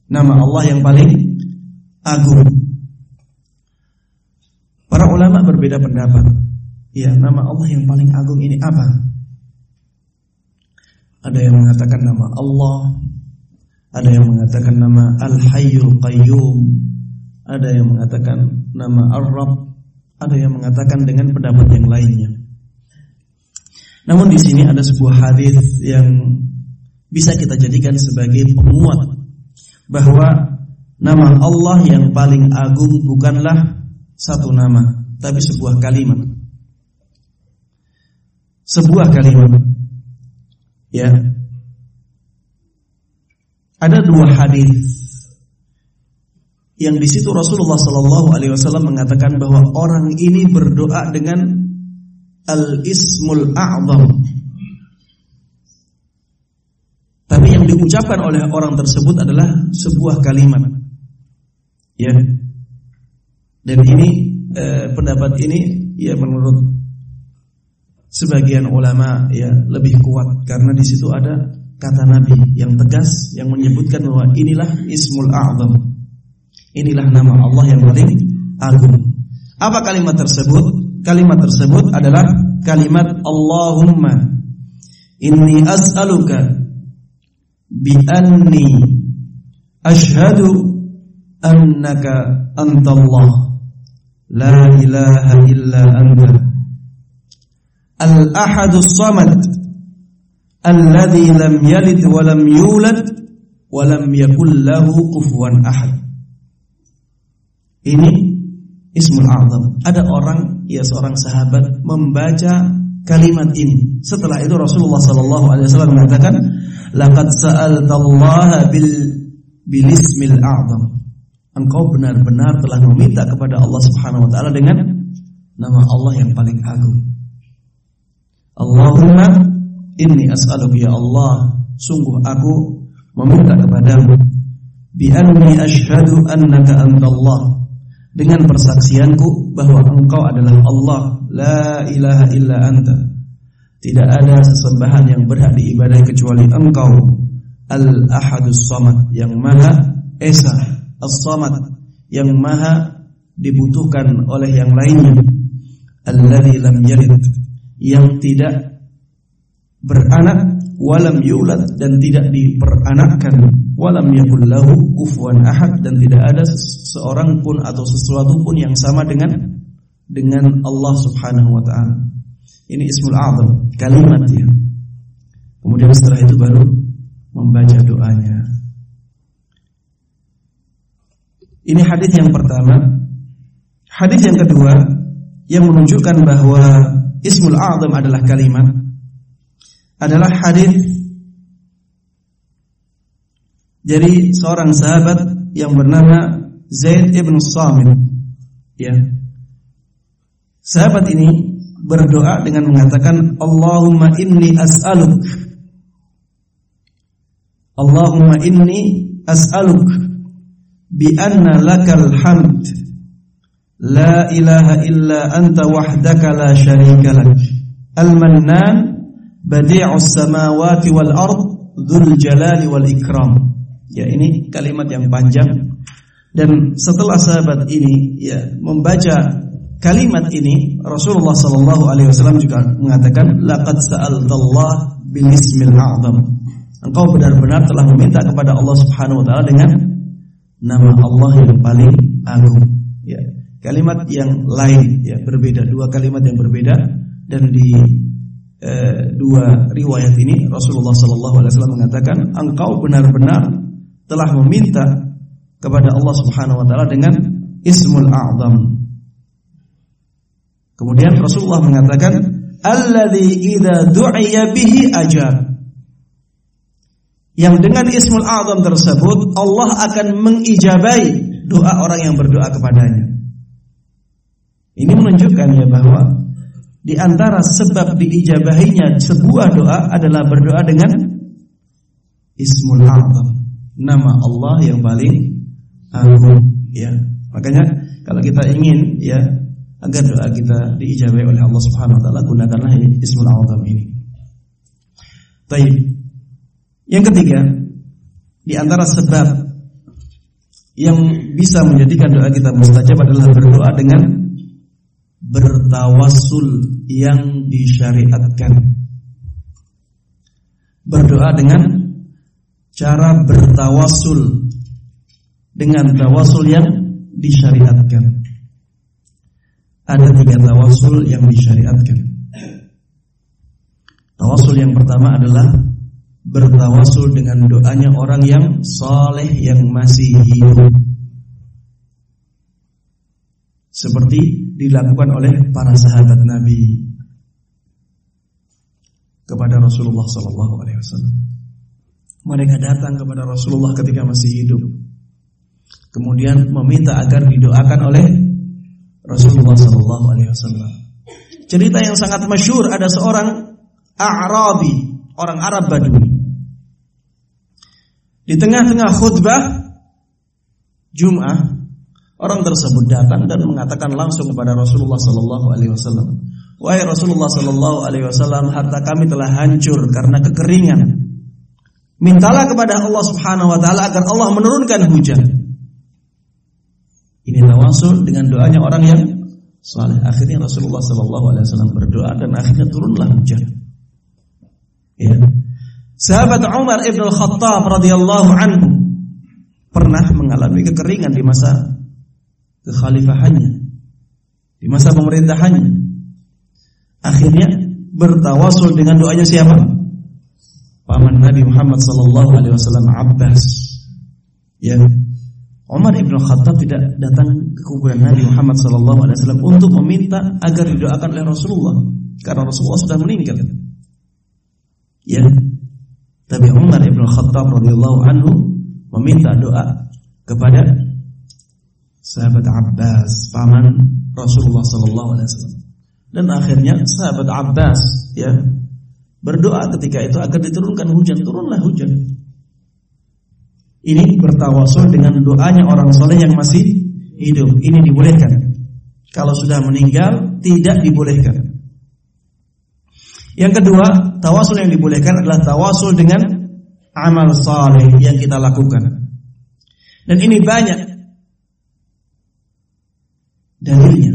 Nama Allah yang paling agung. Para ulama berbeda pendapat. Ya, nama Allah yang paling agung ini apa? Ada yang mengatakan nama Allah, ada yang mengatakan nama Al-Hayyul Qayyum, ada yang mengatakan nama Ar-Rabb, ada yang mengatakan dengan pendapat yang lainnya. Namun di sini ada sebuah hadis yang bisa kita jadikan sebagai penguat bahwa nama Allah yang paling agung bukanlah satu nama, tapi sebuah kalimat. Sebuah kalimat. Ya. Ada dua hadis yang di situ Rasulullah Shallallahu Alaihi Wasallam mengatakan bahwa orang ini berdoa dengan al ismul a'zam. Tapi yang diucapkan oleh orang tersebut adalah sebuah kalimat. Ya. Dan ini eh, pendapat ini ya menurut sebagian ulama ya lebih kuat karena di situ ada kata Nabi yang tegas yang menyebutkan bahwa inilah ismul a'zam. Inilah nama Allah yang paling agung. Apa kalimat tersebut? Kalimat tersebut adalah kalimat Allahumma inni as'aluka bi anni ashhadu annaka antallah la ilaha illa anta al-ahadus samad alladhi lam yalid wa lam yulad wa lam yakul ini Ismul Azam. Ada orang, ya seorang sahabat membaca kalimat ini. Setelah itu Rasulullah Sallallahu Alaihi Wasallam mengatakan, "Laqad sa'altallaha bil bil ismil a'zam." Engkau benar-benar telah meminta kepada Allah Subhanahu wa taala dengan nama Allah yang paling agung. Allahumma inni as'aluka ya Allah, sungguh aku meminta kepadamu bi anni asyhadu annaka antallah. Dengan persaksianku bahwa engkau adalah Allah la ilaha illa anta. Tidak ada sesembahan yang berhak diibadahi kecuali engkau al ahadus samad yang maha esa as-samad yang maha dibutuhkan oleh yang lainnya alladzi lam yalid yang tidak beranak walam yulad dan tidak diperanakkan walam yakul lahu ahad dan tidak ada seorang pun atau sesuatu pun yang sama dengan dengan Allah Subhanahu wa taala. Ini ismul azam, kalimat ya. Kemudian setelah itu baru membaca doanya. Ini hadis yang pertama. Hadis yang kedua yang menunjukkan bahwa ismul azam adalah kalimat adalah hadis jadi seorang sahabat yang bernama Zaid ibn Samit. Ya. Sahabat ini berdoa dengan mengatakan Allahumma inni as'aluk Allahumma inni as'aluk bi anna lakal hamd la ilaha illa anta wahdaka la syarika lak. Al-mannan badi'us samawati wal ard dzul jalali wal ikram. Ya ini kalimat yang panjang. Dan setelah sahabat ini ya membaca kalimat ini Rasulullah Shallallahu Alaihi Wasallam juga mengatakan laqad sa'altallah bil ismil a'zam. Engkau benar-benar telah meminta kepada Allah Subhanahu Wa Taala dengan nama Allah yang paling agung. Ya kalimat yang lain ya berbeda dua kalimat yang berbeda dan di eh, dua riwayat ini Rasulullah Shallallahu Alaihi Wasallam mengatakan engkau benar-benar telah meminta kepada Allah Subhanahu wa taala dengan Ismul A'zam. Kemudian Rasulullah mengatakan, "Alladzi idza du'iya bihi ajab." Yang dengan Ismul A'zam tersebut Allah akan mengijabai doa orang yang berdoa kepadanya. Ini menunjukkan ya bahwa di antara sebab diijabahinya sebuah doa adalah berdoa dengan Ismul A'zam nama Allah yang paling agung ya. Makanya kalau kita ingin ya agar doa kita diijabai oleh Allah Subhanahu wa taala gunakanlah Ismul Azam ini. Baik. Yang ketiga, di antara sebab yang bisa menjadikan doa kita mustajab adalah berdoa dengan bertawassul yang disyariatkan. Berdoa dengan cara bertawasul dengan tawasul yang disyariatkan. Ada tiga tawasul yang disyariatkan. Tawasul yang pertama adalah bertawasul dengan doanya orang yang soleh yang masih hidup. Seperti dilakukan oleh para sahabat Nabi kepada Rasulullah Sallallahu Alaihi Wasallam. Mereka datang kepada Rasulullah ketika masih hidup. kemudian meminta agar didoakan oleh Rasulullah sallallahu alaihi wasallam. Cerita yang sangat masyhur ada seorang A'rabi, orang Arab Badui. Di tengah-tengah khutbah Jum'ah, orang tersebut datang dan mengatakan langsung kepada Rasulullah sallallahu alaihi wasallam, "Wahai Rasulullah sallallahu alaihi wasallam, harta kami telah hancur karena kekeringan. Mintalah kepada Allah Subhanahu wa taala agar Allah menurunkan hujan." Ini tawasul dengan doanya orang yang saleh. Akhirnya Rasulullah Sallallahu Alaihi Wasallam berdoa dan akhirnya turunlah hujan. Ya. Sahabat Umar ibn al-Khattab radhiyallahu anhu pernah mengalami kekeringan di masa kekhalifahannya, di masa pemerintahannya. Akhirnya bertawasul dengan doanya siapa? Paman Nabi Muhammad sallallahu alaihi wasallam Abbas. Ya, Umar ibn Khattab tidak datang ke kuburan Nabi Muhammad SAW untuk meminta agar didoakan oleh Rasulullah karena Rasulullah sudah meninggal. Ya, tapi Umar ibn Khattab radhiyallahu anhu meminta doa kepada sahabat Abbas, paman Rasulullah SAW. Dan akhirnya sahabat Abbas ya berdoa ketika itu agar diturunkan hujan, turunlah hujan. Ini bertawasul dengan doanya orang soleh yang masih hidup. Ini dibolehkan. Kalau sudah meninggal tidak dibolehkan. Yang kedua, tawasul yang dibolehkan adalah tawasul dengan amal saleh yang kita lakukan. Dan ini banyak dalilnya.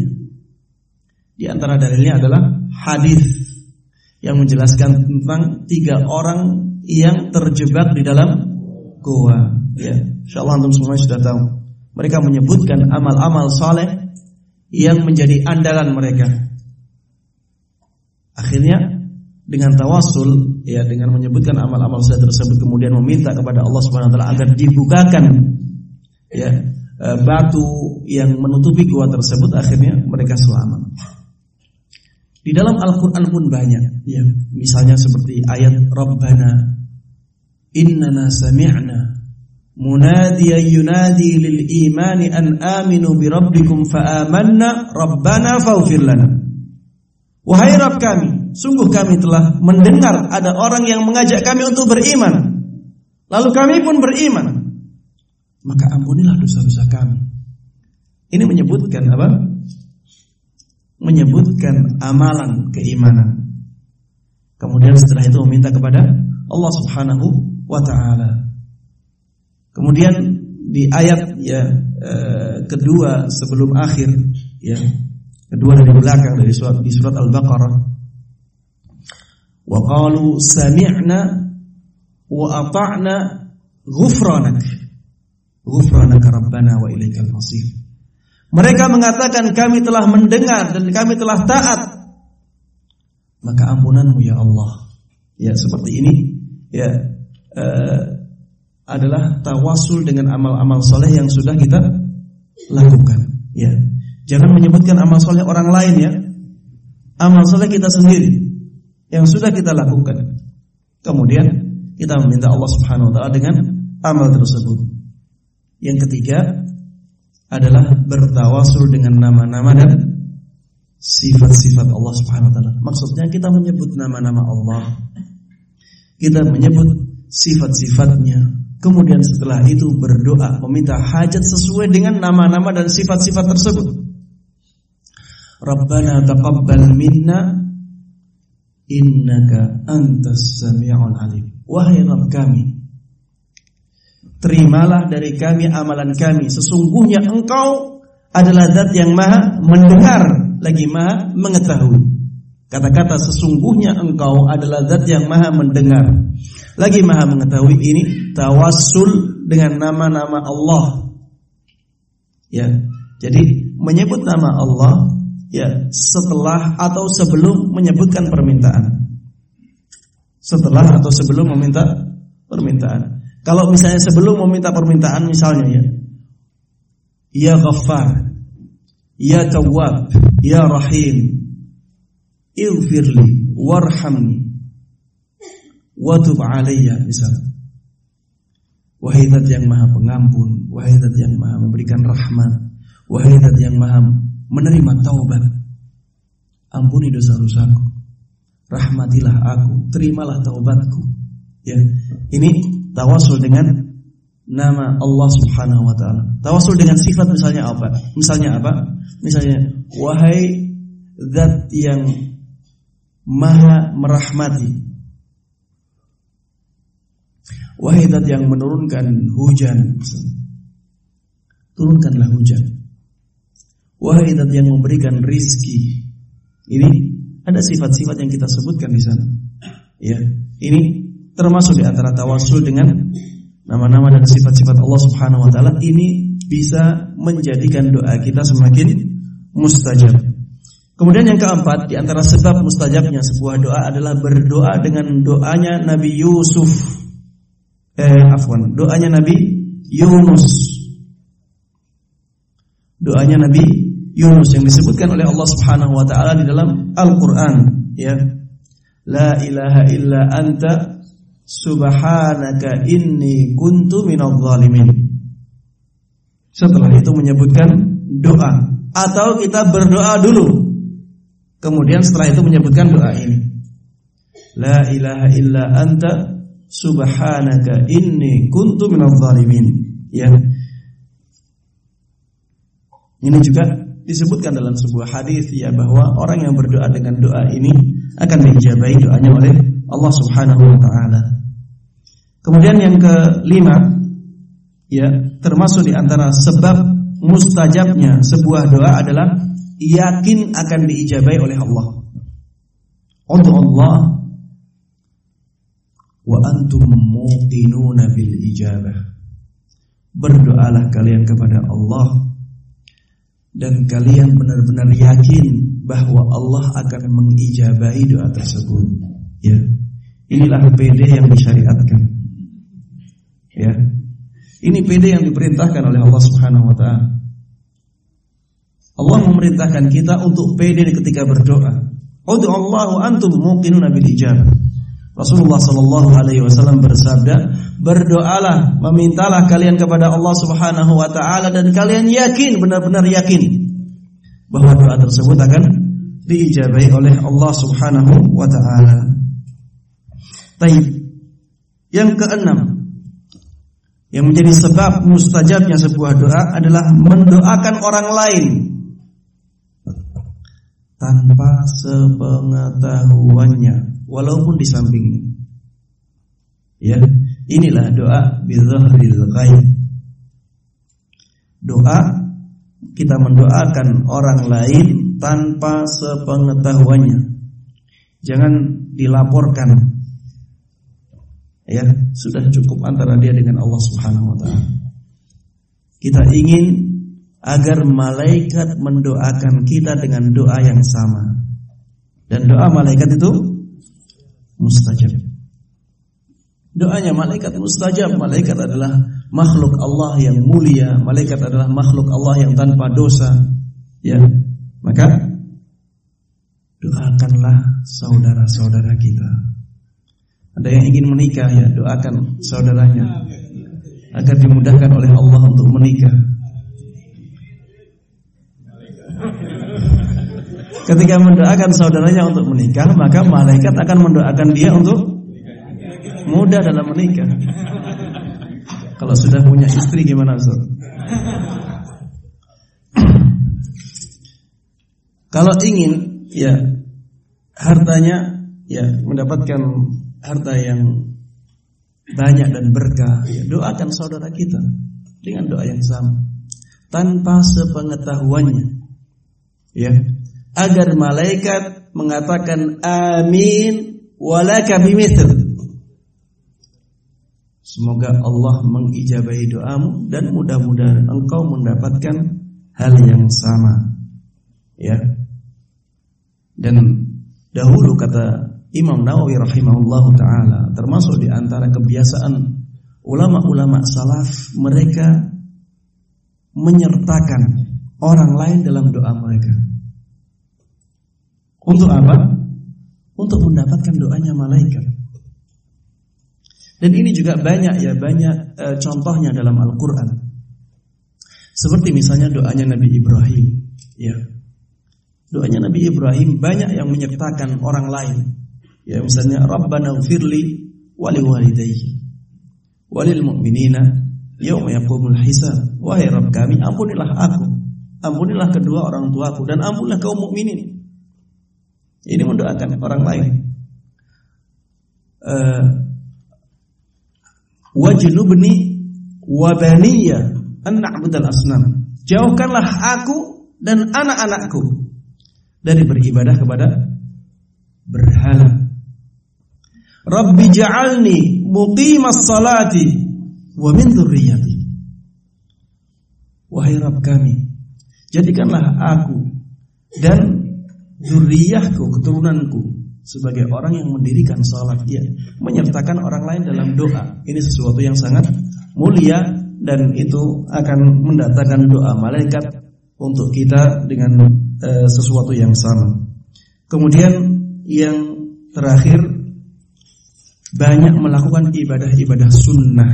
Di antara dalilnya adalah hadis yang menjelaskan tentang tiga orang yang terjebak di dalam goa. Ya, insyaallah antum semua sudah tahu. Mereka menyebutkan amal-amal saleh yang menjadi andalan mereka. Akhirnya dengan tawasul ya dengan menyebutkan amal-amal saleh tersebut kemudian meminta kepada Allah Subhanahu wa taala agar dibukakan ya batu yang menutupi gua tersebut akhirnya mereka selamat. Di dalam Al-Qur'an pun banyak ya, misalnya seperti ayat Rabbana innana sami'na munadiyan yunadi lil imani an aminu bi rabbikum fa amanna rabbana faghfir lana. Wahai rabb kami sungguh kami telah mendengar ada orang yang mengajak kami untuk beriman. Lalu kami pun beriman maka ampunilah dosa-dosa kami. Ini menyebutkan apa? Menyebutkan amalan keimanan. Kemudian setelah itu meminta kepada Allah Subhanahu wa taala. Kemudian di ayat ya eh, kedua sebelum akhir ya kedua dari belakang dari surat di surat Al-Baqarah. Wa qalu sami'na wa ata'na ghufranak ghufranaka rabbana wa ilaikal mereka mengatakan kami telah mendengar dan kami telah taat maka ampunanmu ya Allah ya seperti ini ya eh, adalah tawasul dengan amal-amal soleh yang sudah kita lakukan. Ya, jangan menyebutkan amal soleh orang lain ya. Amal soleh kita sendiri yang sudah kita lakukan. Kemudian kita meminta Allah Subhanahu Wa Taala dengan amal tersebut. Yang ketiga adalah bertawasul dengan nama-nama dan sifat-sifat Allah Subhanahu Wa Taala. Maksudnya kita menyebut nama-nama Allah, kita menyebut sifat-sifatnya, Kemudian setelah itu berdoa meminta hajat sesuai dengan nama-nama dan sifat-sifat tersebut. Rabbana taqabbal minna innaka antas sami'ul alim. Wahai Rabb kami, terimalah dari kami amalan kami. Sesungguhnya Engkau adalah zat yang maha mendengar lagi maha mengetahui. Kata-kata sesungguhnya Engkau adalah zat yang maha mendengar lagi maha mengetahui ini tawassul dengan nama-nama Allah. Ya. Jadi menyebut nama Allah ya setelah atau sebelum menyebutkan permintaan. Setelah atau sebelum meminta permintaan. Kalau misalnya sebelum meminta permintaan misalnya ya. Ya Ghaffar. Ya Tawwab. Ya Rahim. Ighfirli warhamni wa tub alayya misalnya. Wahai yang maha pengampun, wahai zat yang maha memberikan rahmat, wahai zat yang maha menerima taubat. Ampuni dosa-dosaku. Rahmatilah aku, terimalah taubatku. Ya. Ini tawasul dengan nama Allah Subhanahu wa taala. Tawasul dengan sifat misalnya apa? Misalnya apa? Misalnya wahai zat yang maha merahmati. Wahai zat yang menurunkan hujan. Turunkanlah hujan. Wahai zat yang memberikan rizki. Ini ada sifat-sifat yang kita sebutkan di sana. Ya, ini termasuk di antara tawasul dengan nama-nama dan sifat-sifat Allah Subhanahu wa taala ini bisa menjadikan doa kita semakin mustajab. Kemudian yang keempat di antara sebab mustajabnya sebuah doa adalah berdoa dengan doanya Nabi Yusuf. Eh, afwan, doanya Nabi Yunus. Doanya Nabi Yunus yang disebutkan oleh Allah Subhanahu wa taala di dalam Al-Qur'an, ya. La ilaha illa anta subhanaka inni kuntu minadh zalimin. Setelah itu menyebutkan doa atau kita berdoa dulu Kemudian setelah itu menyebutkan doa ini. La ilaha illa anta subhanaka inni kuntu minadh zalimin. Ya. Ini juga disebutkan dalam sebuah hadis ya bahwa orang yang berdoa dengan doa ini akan dijabahi doanya oleh Allah Subhanahu wa taala. Kemudian yang kelima ya termasuk di antara sebab mustajabnya sebuah doa adalah yakin akan diijabai oleh Allah. Untuk Allah wa antum muqinuna bil ijabah. Berdoalah kalian kepada Allah dan kalian benar-benar yakin bahwa Allah akan mengijabai doa tersebut. Ya. Inilah PD yang disyariatkan. Ya. Ini PD yang diperintahkan oleh Allah Subhanahu wa taala. Allah memerintahkan kita untuk pede ketika berdoa. Allahu antum muqinuna bil ijabah. Rasulullah sallallahu alaihi wasallam bersabda, "Berdoalah, memintalah kalian kepada Allah Subhanahu wa taala dan kalian yakin benar-benar yakin bahwa doa tersebut akan diijabahi oleh Allah Subhanahu wa taala." Baik. Yang keenam, yang menjadi sebab mustajabnya sebuah doa adalah mendoakan orang lain tanpa sepengetahuannya walaupun di sampingnya. Ya, inilah doa bizahril ghaib. Doa kita mendoakan orang lain tanpa sepengetahuannya. Jangan dilaporkan. Ya, sudah cukup antara dia dengan Allah Subhanahu wa taala. Kita ingin agar malaikat mendoakan kita dengan doa yang sama. Dan doa malaikat itu mustajab. Doanya malaikat mustajab. Malaikat adalah makhluk Allah yang mulia. Malaikat adalah makhluk Allah yang tanpa dosa. Ya, maka doakanlah saudara-saudara kita. Ada yang ingin menikah ya, doakan saudaranya agar dimudahkan oleh Allah untuk menikah. Ketika mendoakan saudaranya untuk menikah, maka malaikat akan mendoakan dia untuk mudah dalam menikah. Kalau sudah punya istri gimana Ustaz? Kalau ingin ya hartanya ya mendapatkan harta yang banyak dan berkah, ya, doakan saudara kita dengan doa yang sama tanpa sepengetahuannya. Ya, agar malaikat mengatakan amin walaka bimithl. Semoga Allah mengijabahi doamu dan mudah-mudahan engkau mendapatkan hal yang sama. Ya. Dan dahulu kata Imam Nawawi rahimahullah taala termasuk di antara kebiasaan ulama-ulama salaf mereka menyertakan orang lain dalam doa mereka. Untuk apa? Untuk mendapatkan doanya malaikat. Dan ini juga banyak ya, banyak e, contohnya dalam Al-Qur'an. Seperti misalnya doanya Nabi Ibrahim, ya. Doanya Nabi Ibrahim banyak yang menyertakan orang lain. Ya misalnya Rabbana ufirli wali walidayya walil mu'minina yauma yaqumul hisab. Wahai Rabb kami, ampunilah aku, ampunilah kedua orang tuaku dan ampunilah kaum mukminin. Ini mendoakan orang lain. Uh, wajnubni wa baniya an na'budal asnam. Jauhkanlah aku dan anak-anakku dari beribadah kepada berhala. Rabbi ja'alni muqimas salati wa min. Wahai Rabb kami, jadikanlah aku dan zuriyahku, keturunanku sebagai orang yang mendirikan salat dia, menyertakan orang lain dalam doa. Ini sesuatu yang sangat mulia dan itu akan mendatangkan doa malaikat untuk kita dengan e, sesuatu yang sama. Kemudian yang terakhir banyak melakukan ibadah-ibadah sunnah.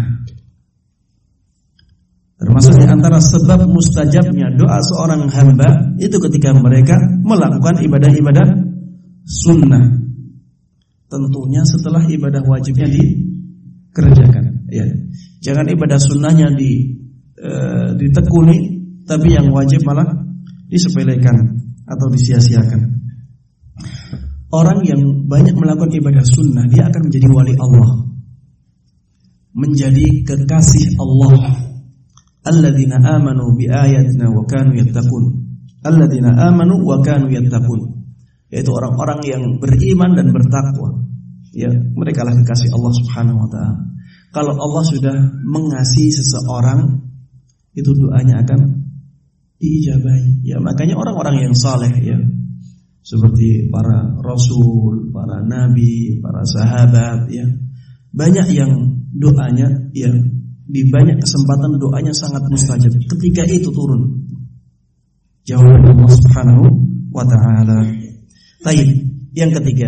Termasuk di antara sebab mustajabnya doa seorang hamba itu ketika mereka melakukan ibadah-ibadah sunnah. Tentunya setelah ibadah wajibnya dikerjakan. Ya. Jangan ibadah sunnahnya di e, ditekuni, tapi yang wajib malah disepelekan atau disia-siakan. Orang yang banyak melakukan ibadah sunnah dia akan menjadi wali Allah. Menjadi kekasih Allah. Alladzina amanu bi ayatina wa kanu yattaqun. Alladzina amanu wa kanu yattaqun. Yaitu orang-orang yang beriman dan bertakwa. Ya, mereka lah kekasih Allah Subhanahu wa taala. Kalau Allah sudah mengasihi seseorang, itu doanya akan diijabahi. Ya, makanya orang-orang yang saleh ya seperti para rasul, para nabi, para sahabat ya. Banyak yang doanya ya di banyak kesempatan doanya sangat mustajab ketika itu turun. Jawaban Allah Subhanahu wa taala. Baik, yang ketiga.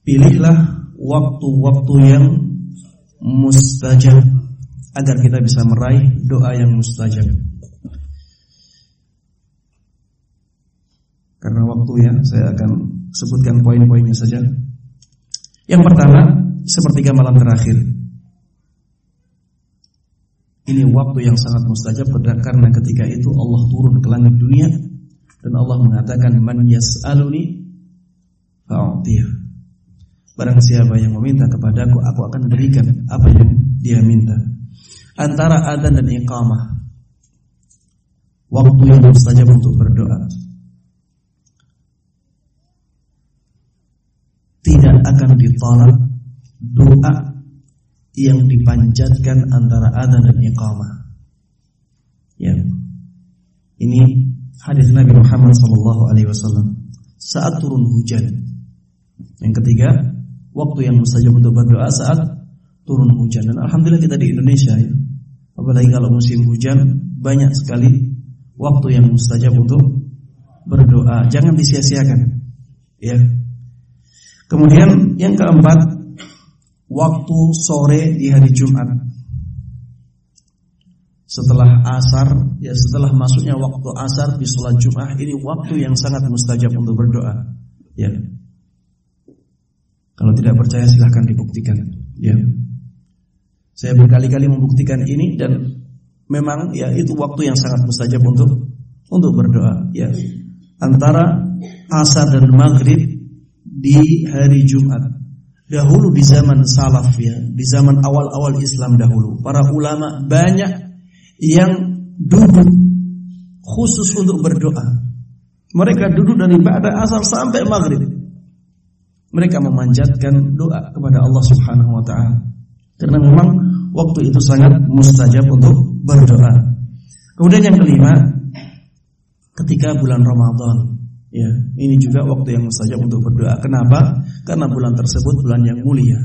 Pilihlah waktu-waktu yang mustajab agar kita bisa meraih doa yang mustajab. Karena waktu ya, saya akan sebutkan poin-poinnya saja. Yang pertama, sepertiga malam terakhir. Ini waktu yang sangat mustajab karena ketika itu Allah turun ke langit dunia dan Allah mengatakan man yas'aluni fa'utiyah. Barang siapa yang meminta kepadaku, aku akan berikan apa yang dia minta antara adzan dan iqamah. Waktu yang mustajab untuk berdoa. Tidak akan ditolak doa yang dipanjatkan antara adzan dan iqamah. Ya. Ini hadis Nabi Muhammad sallallahu alaihi wasallam saat turun hujan. Yang ketiga, waktu yang mustajab untuk berdoa saat turun hujan dan alhamdulillah kita di Indonesia ya. Apalagi kalau musim hujan banyak sekali waktu yang mustajab untuk berdoa. Jangan disia-siakan. Ya. Kemudian yang keempat, waktu sore di hari Jumat. Setelah asar, ya setelah masuknya waktu asar di sholat Jumat, ini waktu yang sangat mustajab untuk berdoa. Ya. Kalau tidak percaya silahkan dibuktikan. Ya. Saya berkali-kali membuktikan ini dan memang ya itu waktu yang sangat mustajab untuk untuk berdoa ya. Antara asar dan maghrib di hari Jumat. Dahulu di zaman salaf ya, di zaman awal-awal Islam dahulu, para ulama banyak yang duduk khusus untuk berdoa. Mereka duduk dari pada asar sampai maghrib. Mereka memanjatkan doa kepada Allah Subhanahu wa taala. Karena memang waktu itu sangat mustajab untuk berdoa. Kemudian yang kelima, ketika bulan Ramadan, ya ini juga waktu yang mustajab untuk berdoa. Kenapa? Karena bulan tersebut bulan yang mulia.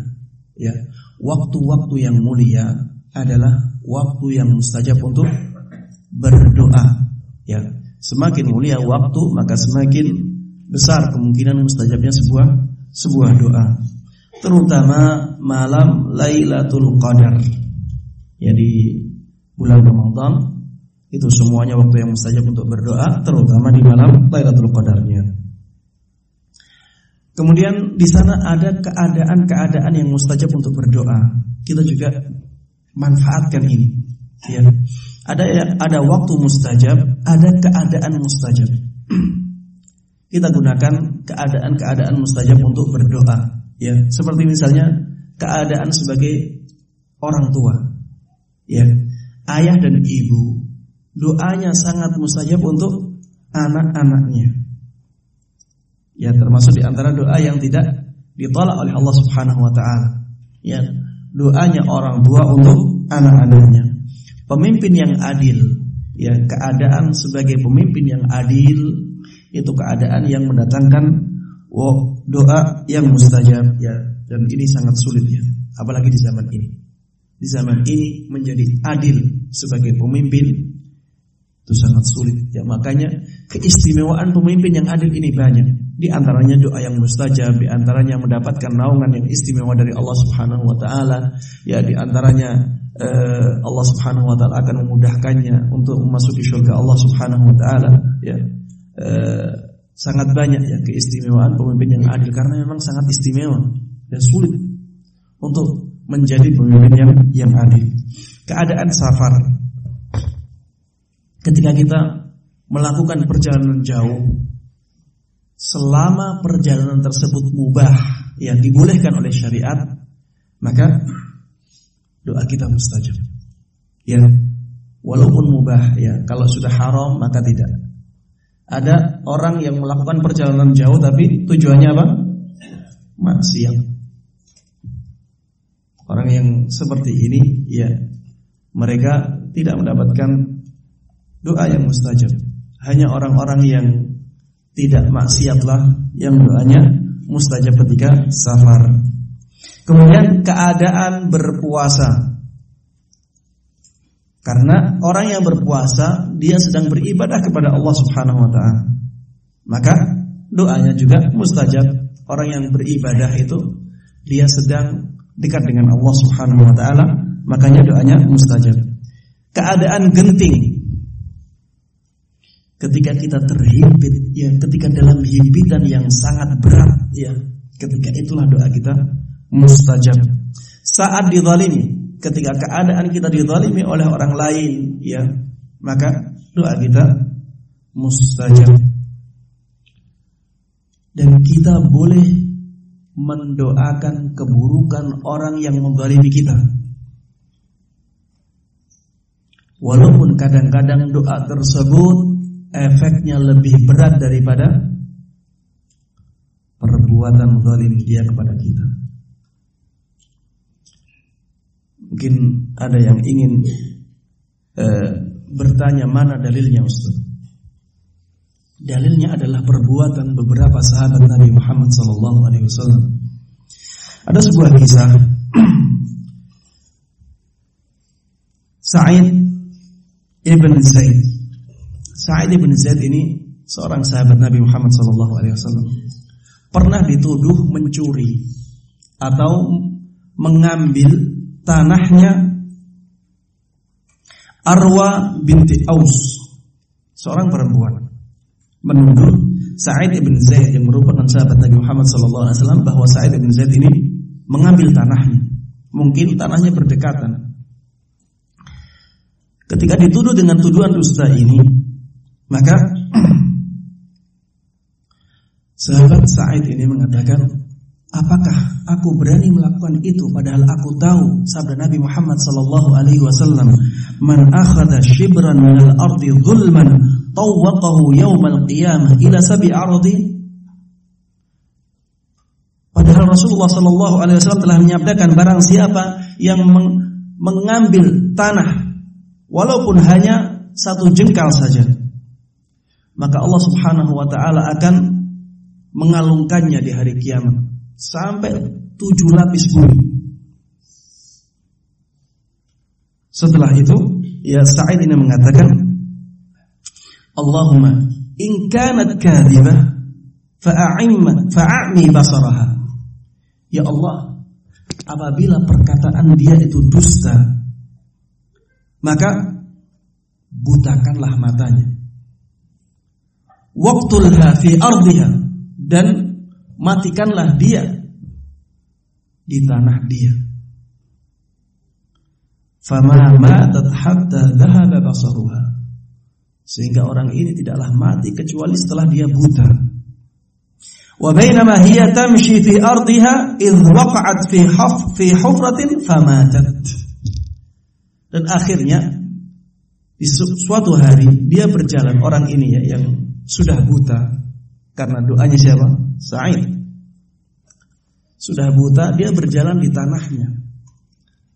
Ya, waktu-waktu yang mulia adalah waktu yang mustajab untuk berdoa. Ya, semakin mulia waktu maka semakin besar kemungkinan mustajabnya sebuah sebuah doa terutama malam Lailatul Qadar. Jadi bulan Ramadan itu semuanya waktu yang mustajab untuk berdoa terutama di malam Lailatul Qadarnya. Kemudian di sana ada keadaan-keadaan yang mustajab untuk berdoa. Kita juga manfaatkan ini. Ya. Ada ada waktu mustajab, ada keadaan mustajab. Kita gunakan keadaan-keadaan mustajab untuk berdoa. Ya, seperti misalnya keadaan sebagai orang tua. Ya, ayah dan ibu doanya sangat mustajab untuk anak-anaknya. Ya, termasuk di antara doa yang tidak ditolak oleh Allah Subhanahu wa taala. Ya, doanya orang tua untuk anak-anaknya. Pemimpin yang adil, ya keadaan sebagai pemimpin yang adil itu keadaan yang mendatangkan doa yang mustajab ya dan ini sangat sulit ya apalagi di zaman ini. Di zaman ini menjadi adil sebagai pemimpin itu sangat sulit ya makanya keistimewaan pemimpin yang adil ini banyak di antaranya doa yang mustajab di antaranya mendapatkan naungan yang istimewa dari Allah Subhanahu wa taala ya di antaranya uh, Allah Subhanahu wa taala akan memudahkannya untuk memasuki surga Allah Subhanahu wa taala ya. Uh, sangat banyak ya keistimewaan pemimpin yang adil karena memang sangat istimewa dan sulit untuk menjadi pemimpin yang yang adil. Keadaan safar ketika kita melakukan perjalanan jauh selama perjalanan tersebut mubah yang dibolehkan oleh syariat maka doa kita mustajab. Ya, walaupun mubah ya, kalau sudah haram maka tidak. Ada orang yang melakukan perjalanan jauh tapi tujuannya apa? Maksiat. Orang yang seperti ini ya mereka tidak mendapatkan doa yang mustajab. Hanya orang-orang yang tidak maksiatlah yang doanya mustajab ketika safar. Kemudian keadaan berpuasa. Karena orang yang berpuasa dia sedang beribadah kepada Allah Subhanahu wa taala. Maka doanya juga mustajab. Orang yang beribadah itu dia sedang dekat dengan Allah Subhanahu wa taala, makanya doanya mustajab. Keadaan genting ketika kita terhimpit ya ketika dalam himpitan yang sangat berat ya ketika itulah doa kita mustajab. Saat dizalimi, ketika keadaan kita dizalimi oleh orang lain, ya, maka doa kita mustajab. Dan kita boleh mendoakan keburukan orang yang menzalimi kita. Walaupun kadang-kadang doa tersebut efeknya lebih berat daripada perbuatan zalim dia kepada kita. Mungkin ada yang ingin uh, bertanya mana dalilnya Ustaz? Dalilnya adalah perbuatan beberapa sahabat Nabi Muhammad sallallahu alaihi wasallam. Ada sebuah kisah Sa'id ibn Zaid. Sa'id ibn Zaid ini seorang sahabat Nabi Muhammad wasallam. Pernah dituduh mencuri atau mengambil tanahnya Arwa binti Aus seorang perempuan menuduh Sa'id ibn Zaid yang merupakan sahabat Nabi Muhammad SAW bahwa Sa'id ibn Zaid ini mengambil tanahnya mungkin tanahnya berdekatan ketika dituduh dengan tuduhan dusta ini maka sahabat Sa'id ini mengatakan Apakah aku berani melakukan itu padahal aku tahu sabda Nabi Muhammad sallallahu alaihi wasallam man akhadha shibran min al-ardi zulman tawwaqahu yawm al-qiyamah ila sabi ardi? Padahal Rasulullah sallallahu alaihi wasallam telah menyabdakan barang siapa yang meng mengambil tanah walaupun hanya satu jengkal saja maka Allah Subhanahu wa taala akan mengalungkannya di hari kiamat sampai tujuh lapis bumi. Setelah itu, ya Sa'id ini mengatakan, Allahumma in kanat kadhibah fa'a'imma fa'ami basaraha. Ya Allah, apabila perkataan dia itu dusta, maka butakanlah matanya. Waktulha fi ardiha dan matikanlah dia di tanah dia. Fama matat hatta dhahaba basaruha. Sehingga orang ini tidaklah mati kecuali setelah dia buta. Wa bainama hiya tamshi fi ardiha idh waqa'at fi haf fi hufratin famatat. Dan akhirnya di suatu hari dia berjalan orang ini ya yang sudah buta karena doanya siapa? Sa'id. Sudah buta dia berjalan di tanahnya.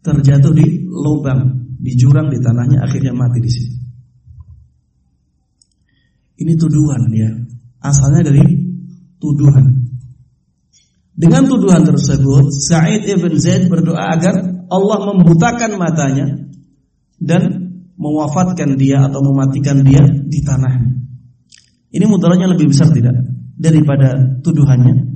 Terjatuh di lubang, di jurang di tanahnya akhirnya mati di situ. Ini tuduhan ya. Asalnya dari tuduhan. Dengan tuduhan tersebut, Sa'id ibn Zaid berdoa agar Allah membutakan matanya dan mewafatkan dia atau mematikan dia di tanahnya. Ini mudaratnya lebih besar tidak daripada tuduhannya?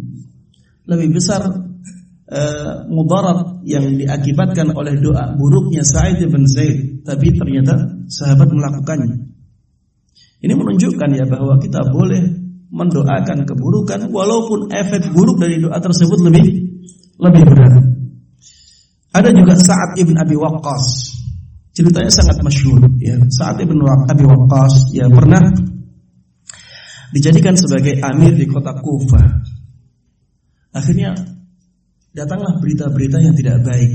Lebih besar uh, mudarat yang diakibatkan oleh doa buruknya Sa'id bin Zaid, tapi ternyata sahabat melakukannya. Ini menunjukkan ya bahwa kita boleh mendoakan keburukan walaupun efek buruk dari doa tersebut lebih lebih berat. Ada juga Sa'ad ibn Abi Waqqas Ceritanya sangat masyhur ya. Saat Ibnu Abi Waqqas ya pernah dijadikan sebagai amir di kota Kufah. Akhirnya datanglah berita-berita yang tidak baik.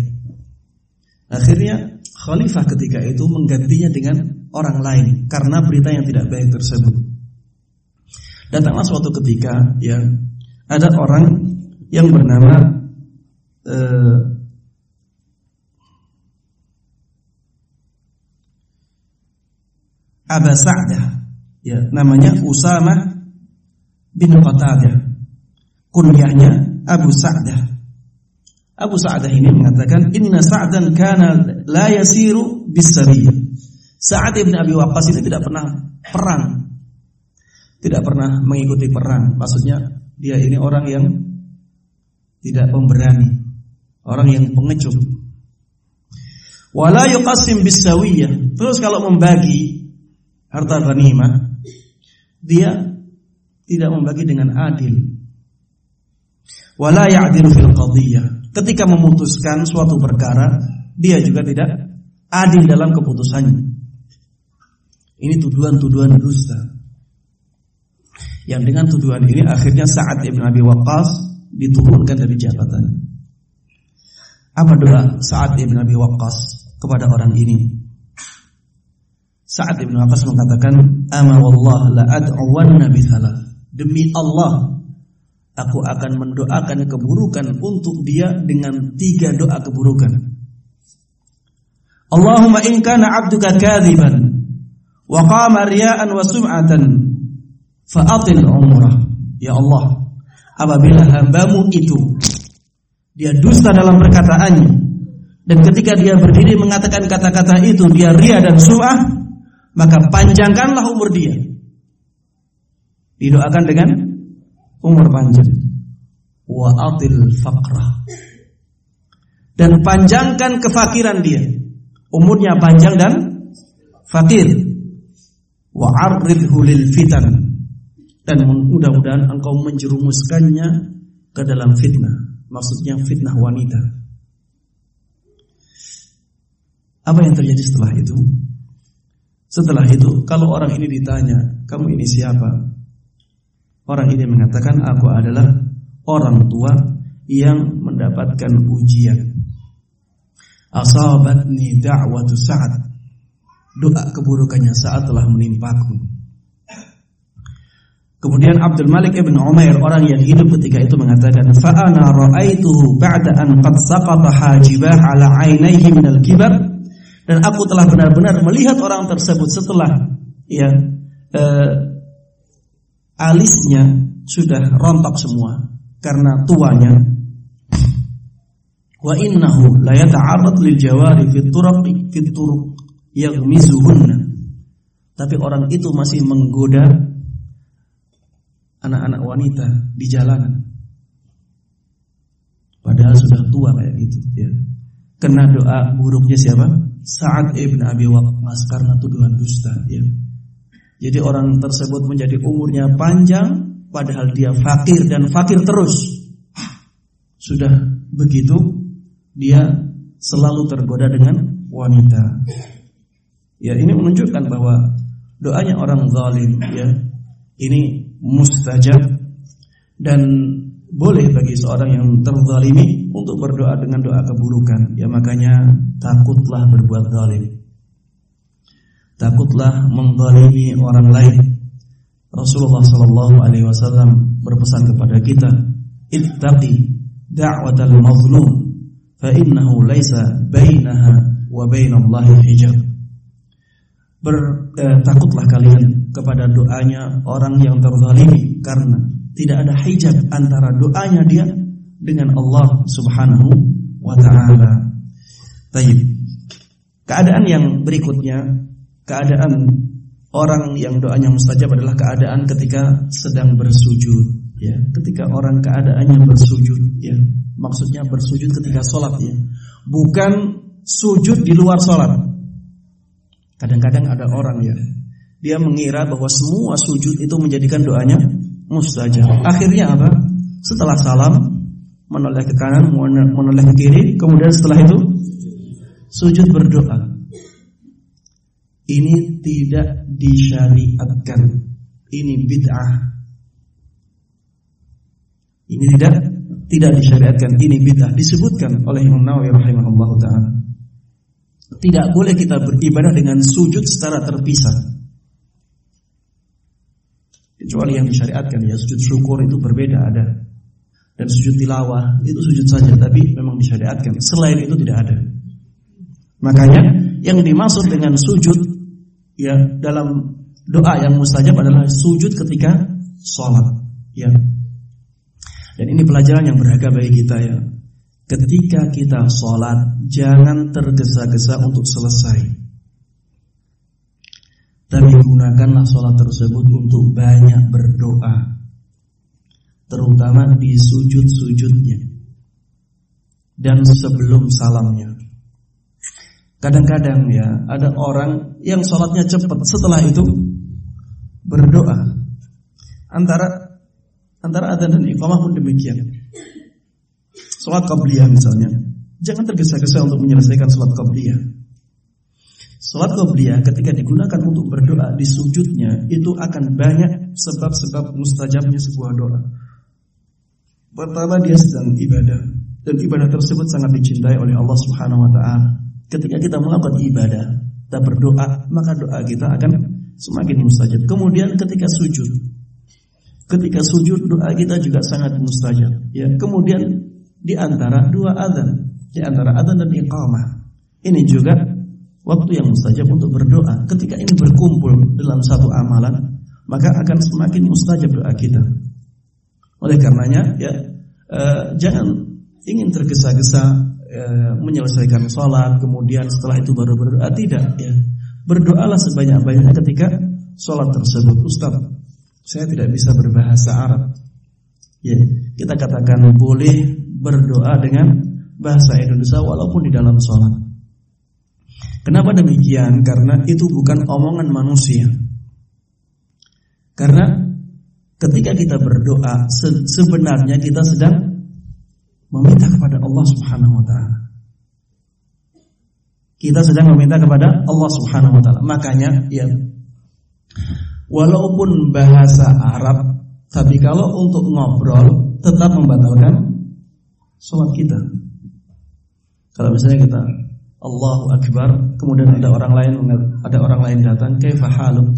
Akhirnya khalifah ketika itu menggantinya dengan orang lain karena berita yang tidak baik tersebut. Datanglah suatu ketika ya ada orang yang bernama uh, Aba Sa'dah ya namanya Usama bin Qatadah. Kunyahnya Abu Sa'dah. Abu Sa'dah ini mengatakan inna Sa'dan kana la yasiru bisariyah Sa'ad ibn Abi Waqqas ini tidak pernah perang. Tidak pernah mengikuti perang. Maksudnya dia ini orang yang tidak pemberani. Orang yang pengecut. Wala yuqassim bisawiyah terus kalau membagi harta ghanimah, dia tidak membagi dengan adil. Wala ya'dilu fil qadhiyah. Ketika memutuskan suatu perkara, dia juga tidak adil dalam keputusannya. Ini tuduhan-tuduhan dusta. Yang dengan tuduhan ini akhirnya saat Ibn Abi Waqqas diturunkan dari jabatan. Apa doa saat Ibn Abi Waqqas kepada orang ini? Sa'ad bin Waqqas mengatakan, "Ama wallah la ad'uwanna bithalah." Demi Allah, aku akan mendoakan keburukan untuk dia dengan tiga doa keburukan. Allahumma in kana 'abduka kadziban wa qama riya'an wa sum'atan fa'atil umrah. Ya Allah, apabila hambamu itu dia dusta dalam perkataannya dan ketika dia berdiri mengatakan kata-kata itu dia ria dan sum'ah maka panjangkanlah umur dia. Didoakan dengan umur panjang. Wa atil faqrah. Dan panjangkan kefakiran dia. Umurnya panjang dan fakir. Wa arridhu lil fitan. Dan mudah-mudahan engkau menjerumuskannya ke dalam fitnah. Maksudnya fitnah wanita. Apa yang terjadi setelah itu? Setelah itu, kalau orang ini ditanya, "Kamu ini siapa?" Orang ini mengatakan, "Aku adalah orang tua yang mendapatkan ujian." Asabatni da'watu sa'ad. Doa keburukannya saat telah menimpaku. Kemudian Abdul Malik ibn Umair orang yang hidup ketika itu mengatakan, "Fa'ana ra'aituhu ba'da an qad saqata hajibah ala 'ainaihi min al-kibar." Dan aku telah benar-benar melihat orang tersebut setelah ya eh, alisnya sudah rontok semua karena tuanya. Wa innahu la yata'arrad lil jawari fi turuq fi turuq yaghmizuhunna tapi orang itu masih menggoda anak-anak wanita di jalanan. Padahal sudah tua kayak gitu ya. Kena doa buruknya siapa Sa'ad ibn Abi Waqqas karena tuduhan dusta ya. Jadi orang tersebut menjadi umurnya panjang padahal dia fakir dan fakir terus. Sudah begitu dia selalu tergoda dengan wanita. Ya, ini menunjukkan bahwa doanya orang zalim ya ini mustajab dan boleh bagi seorang yang terzalimi untuk berdoa dengan doa keburukan. Ya makanya takutlah berbuat zalim. Takutlah menzalimi orang lain. Rasulullah sallallahu alaihi wasallam berpesan kepada kita, "Ittaqi da'watal mazlum fa innahu laisa bainaha wa bainallahi hijab." Ber, eh, takutlah kalian kepada doanya orang yang terzalimi karena tidak ada hijab antara doanya dia dengan Allah Subhanahu wa taala. Baik. Keadaan yang berikutnya, keadaan orang yang doanya mustajab adalah keadaan ketika sedang bersujud, ya. Ketika orang keadaannya bersujud, ya. Maksudnya bersujud ketika sholat, ya. Bukan sujud di luar sholat. Kadang-kadang ada orang ya, dia mengira bahwa semua sujud itu menjadikan doanya mustajab. Akhirnya apa? Setelah salam menoleh ke kanan, menoleh ke kiri, kemudian setelah itu sujud berdoa. Ini tidak disyariatkan. Ini bid'ah. Ini tidak tidak disyariatkan. Ini bid'ah disebutkan oleh Imam Nawawi rahimahullah taala. Tidak boleh kita beribadah dengan sujud secara terpisah. Kecuali yang disyariatkan ya sujud syukur itu berbeda ada. Dan sujud tilawah itu sujud saja tapi memang disyariatkan. Selain itu tidak ada. Makanya yang dimaksud dengan sujud ya dalam doa yang mustajab adalah sujud ketika sholat. Ya. Dan ini pelajaran yang berharga bagi kita ya. Ketika kita sholat jangan tergesa-gesa untuk selesai. Tapi gunakanlah sholat tersebut untuk banyak berdoa Terutama di sujud-sujudnya Dan sebelum salamnya Kadang-kadang ya ada orang yang sholatnya cepat Setelah itu berdoa. Antara antara adzan dan iqamah pun demikian. Sholat qabliyah misalnya. Jangan tergesa-gesa untuk menyelesaikan sholat qabliyah. Salat qobliyah ketika digunakan untuk berdoa di sujudnya itu akan banyak sebab-sebab mustajabnya sebuah doa. Pertama dia sedang ibadah. Dan ibadah tersebut sangat dicintai oleh Allah Subhanahu wa taala. Ketika kita melakukan ibadah, kita berdoa, maka doa kita akan semakin mustajab. Kemudian ketika sujud, ketika sujud doa kita juga sangat mustajab. Ya, kemudian di antara dua adzan, di antara adzan dan iqamah. Ini juga waktu yang mustajab untuk berdoa. Ketika ini berkumpul dalam satu amalan, maka akan semakin mustajab doa kita. Oleh karenanya, ya eh, jangan ingin tergesa-gesa eh, menyelesaikan sholat, kemudian setelah itu baru berdoa. Tidak, ya berdoalah sebanyak-banyaknya ketika sholat tersebut. Ustaz, saya tidak bisa berbahasa Arab. Ya, kita katakan boleh berdoa dengan bahasa Indonesia walaupun di dalam sholat. Kenapa demikian? Karena itu bukan omongan manusia. Karena ketika kita berdoa, sebenarnya kita sedang meminta kepada Allah Subhanahu wa taala. Kita sedang meminta kepada Allah Subhanahu wa taala. Makanya ya walaupun bahasa Arab tapi kalau untuk ngobrol tetap membatalkan sholat kita. Kalau misalnya kita Allahu Akbar, kemudian ada orang lain ada orang lain datang, kaifa haluk?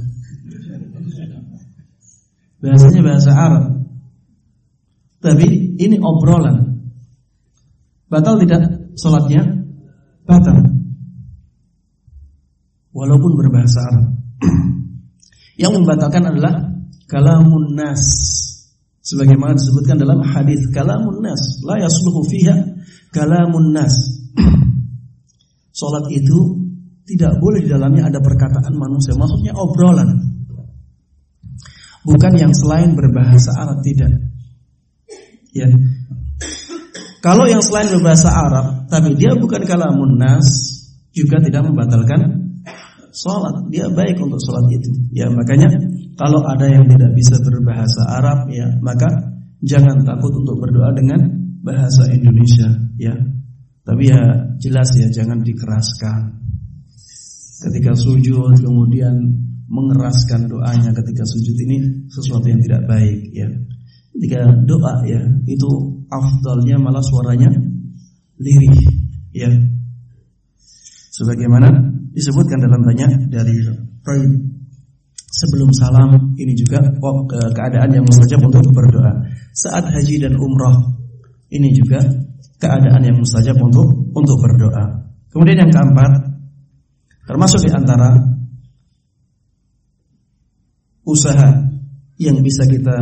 Bahasanya bahasa Arab. Tapi ini obrolan. Batal tidak sholatnya? Batal. Walaupun berbahasa Arab. Yang membatalkan adalah kalamun nas. Sebagaimana disebutkan dalam hadis kalamun nas, la yasluhu fiha kalamun nas. Sholat itu tidak boleh di dalamnya ada perkataan manusia. Maksudnya obrolan. Bukan yang selain berbahasa Arab tidak. Ya. Kalau yang selain berbahasa Arab, tapi dia bukan kalamun nas, juga tidak membatalkan sholat. Dia baik untuk sholat itu. Ya makanya kalau ada yang tidak bisa berbahasa Arab ya maka jangan takut untuk berdoa dengan bahasa Indonesia ya. Tapi ya jelas ya jangan dikeraskan. Ketika sujud kemudian mengeraskan doanya ketika sujud ini sesuatu yang tidak baik ya. Ketika doa ya itu afdalnya malah suaranya lirih ya. Sebagaimana disebutkan dalam banyak dari sebelum salam ini juga oh, keadaan yang mustajab untuk berdoa. Saat haji dan umrah ini juga keadaan yang mustajab untuk untuk berdoa. Kemudian yang keempat, termasuk di antara usaha yang bisa kita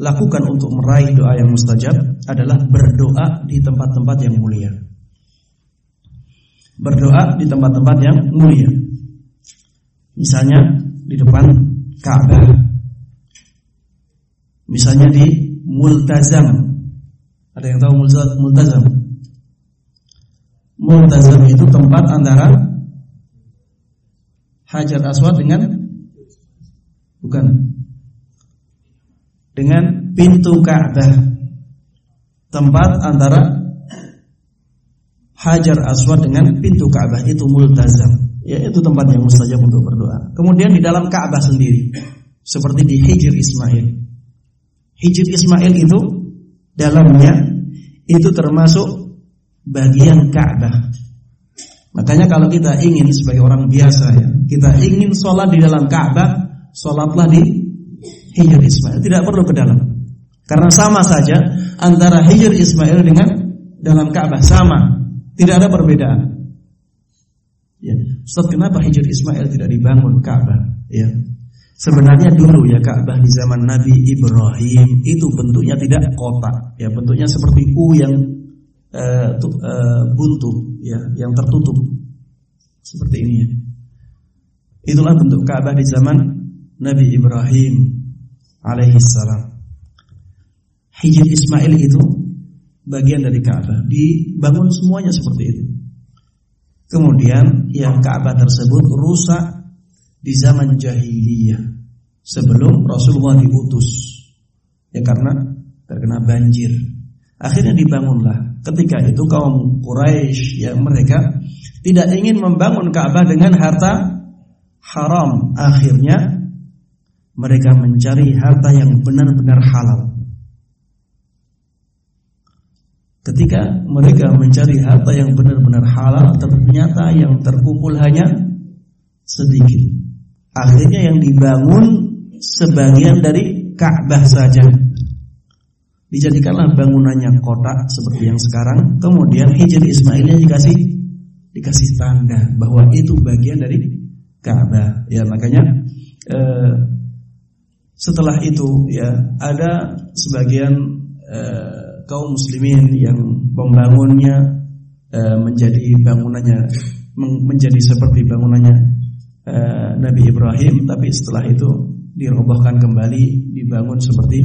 lakukan untuk meraih doa yang mustajab adalah berdoa di tempat-tempat yang mulia. Berdoa di tempat-tempat yang mulia. Misalnya di depan Ka'bah. Misalnya di Multazam ada yang tahu multazam? Multazam itu tempat antara Hajar Aswad dengan bukan dengan pintu Ka'bah. Tempat antara Hajar Aswad dengan pintu Ka'bah itu multazam. Ya, itu tempat yang mustajab untuk berdoa. Kemudian di dalam Ka'bah sendiri seperti di Hijr Ismail. Hijr Ismail itu dalamnya itu termasuk bagian Ka'bah. Makanya kalau kita ingin sebagai orang biasa ya, kita ingin sholat di dalam Ka'bah, sholatlah di Hijr Ismail, tidak perlu ke dalam. Karena sama saja antara Hijr Ismail dengan dalam Ka'bah sama, tidak ada perbedaan. Ya, Ustaz kenapa Hijr Ismail tidak dibangun Ka'bah? Ya, Sebenarnya dulu ya Ka'bah di zaman Nabi Ibrahim itu bentuknya tidak kotak, ya bentuknya seperti U yang uh, uh, buntu, ya yang tertutup seperti ini. Ya. Itulah bentuk Ka'bah di zaman Nabi Ibrahim alaihissalam. Hijr Ismail itu bagian dari Ka'bah, dibangun semuanya seperti itu. Kemudian yang Ka'bah tersebut rusak di zaman jahiliyah sebelum Rasulullah diutus. Ya karena terkena banjir. Akhirnya dibangunlah. Ketika itu kaum Quraisy yang mereka tidak ingin membangun Ka'bah dengan harta haram. Akhirnya mereka mencari harta yang benar-benar halal Ketika mereka mencari harta yang benar-benar halal, ternyata yang terkumpul hanya sedikit. Akhirnya yang dibangun sebagian dari Ka'bah saja. Dijadikanlah bangunannya kotak seperti yang sekarang. Kemudian Hijr Ismailnya dikasih dikasih tanda bahwa itu bagian dari Ka'bah. Ya makanya eh, setelah itu ya ada sebagian eh, kaum muslimin yang membangunnya eh, menjadi bangunannya menjadi seperti bangunannya Eh, Nabi Ibrahim tapi setelah itu dirobohkan kembali dibangun seperti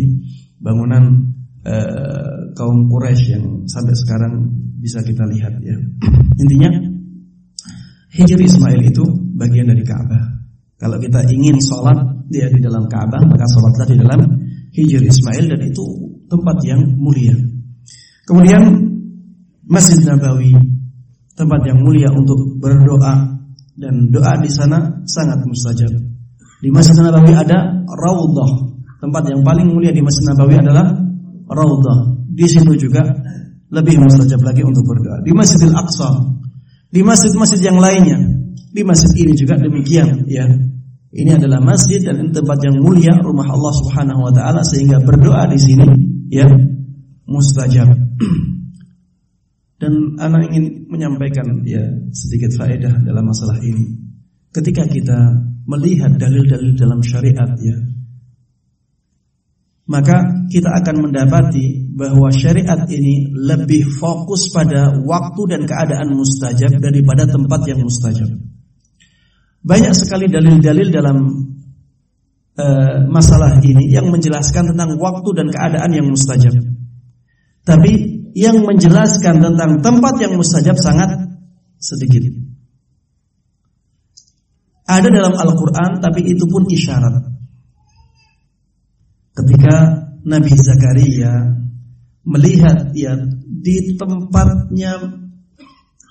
bangunan uh, kaum Quraisy yang sampai sekarang bisa kita lihat ya. Intinya Hijri Ismail itu bagian dari Ka'bah. Kalau kita ingin sholat dia di dalam Ka'bah maka sholatlah di dalam Hijri Ismail dan itu tempat yang mulia. Kemudian Masjid Nabawi tempat yang mulia untuk berdoa dan doa di sana sangat mustajab. Di Masjid Nabawi ada raudhah. Tempat yang paling mulia di Masjid Nabawi adalah raudhah. Di situ juga lebih mustajab lagi untuk berdoa. Di Masjidil Aqsa, di masjid-masjid yang lainnya, di masjid ini juga demikian, ya. Ini adalah masjid dan ini tempat yang mulia rumah Allah Subhanahu wa taala sehingga berdoa di sini ya mustajab. Dan anak ingin menyampaikan ya sedikit faedah dalam masalah ini. Ketika kita melihat dalil-dalil dalam syariat ya, maka kita akan mendapati bahwa syariat ini lebih fokus pada waktu dan keadaan mustajab daripada tempat yang mustajab. Banyak sekali dalil-dalil dalam uh, masalah ini yang menjelaskan tentang waktu dan keadaan yang mustajab. Tapi yang menjelaskan tentang tempat yang mustajab sangat sedikit. Ada dalam Al-Quran, tapi itu pun isyarat. Ketika Nabi Zakaria melihat ya di tempatnya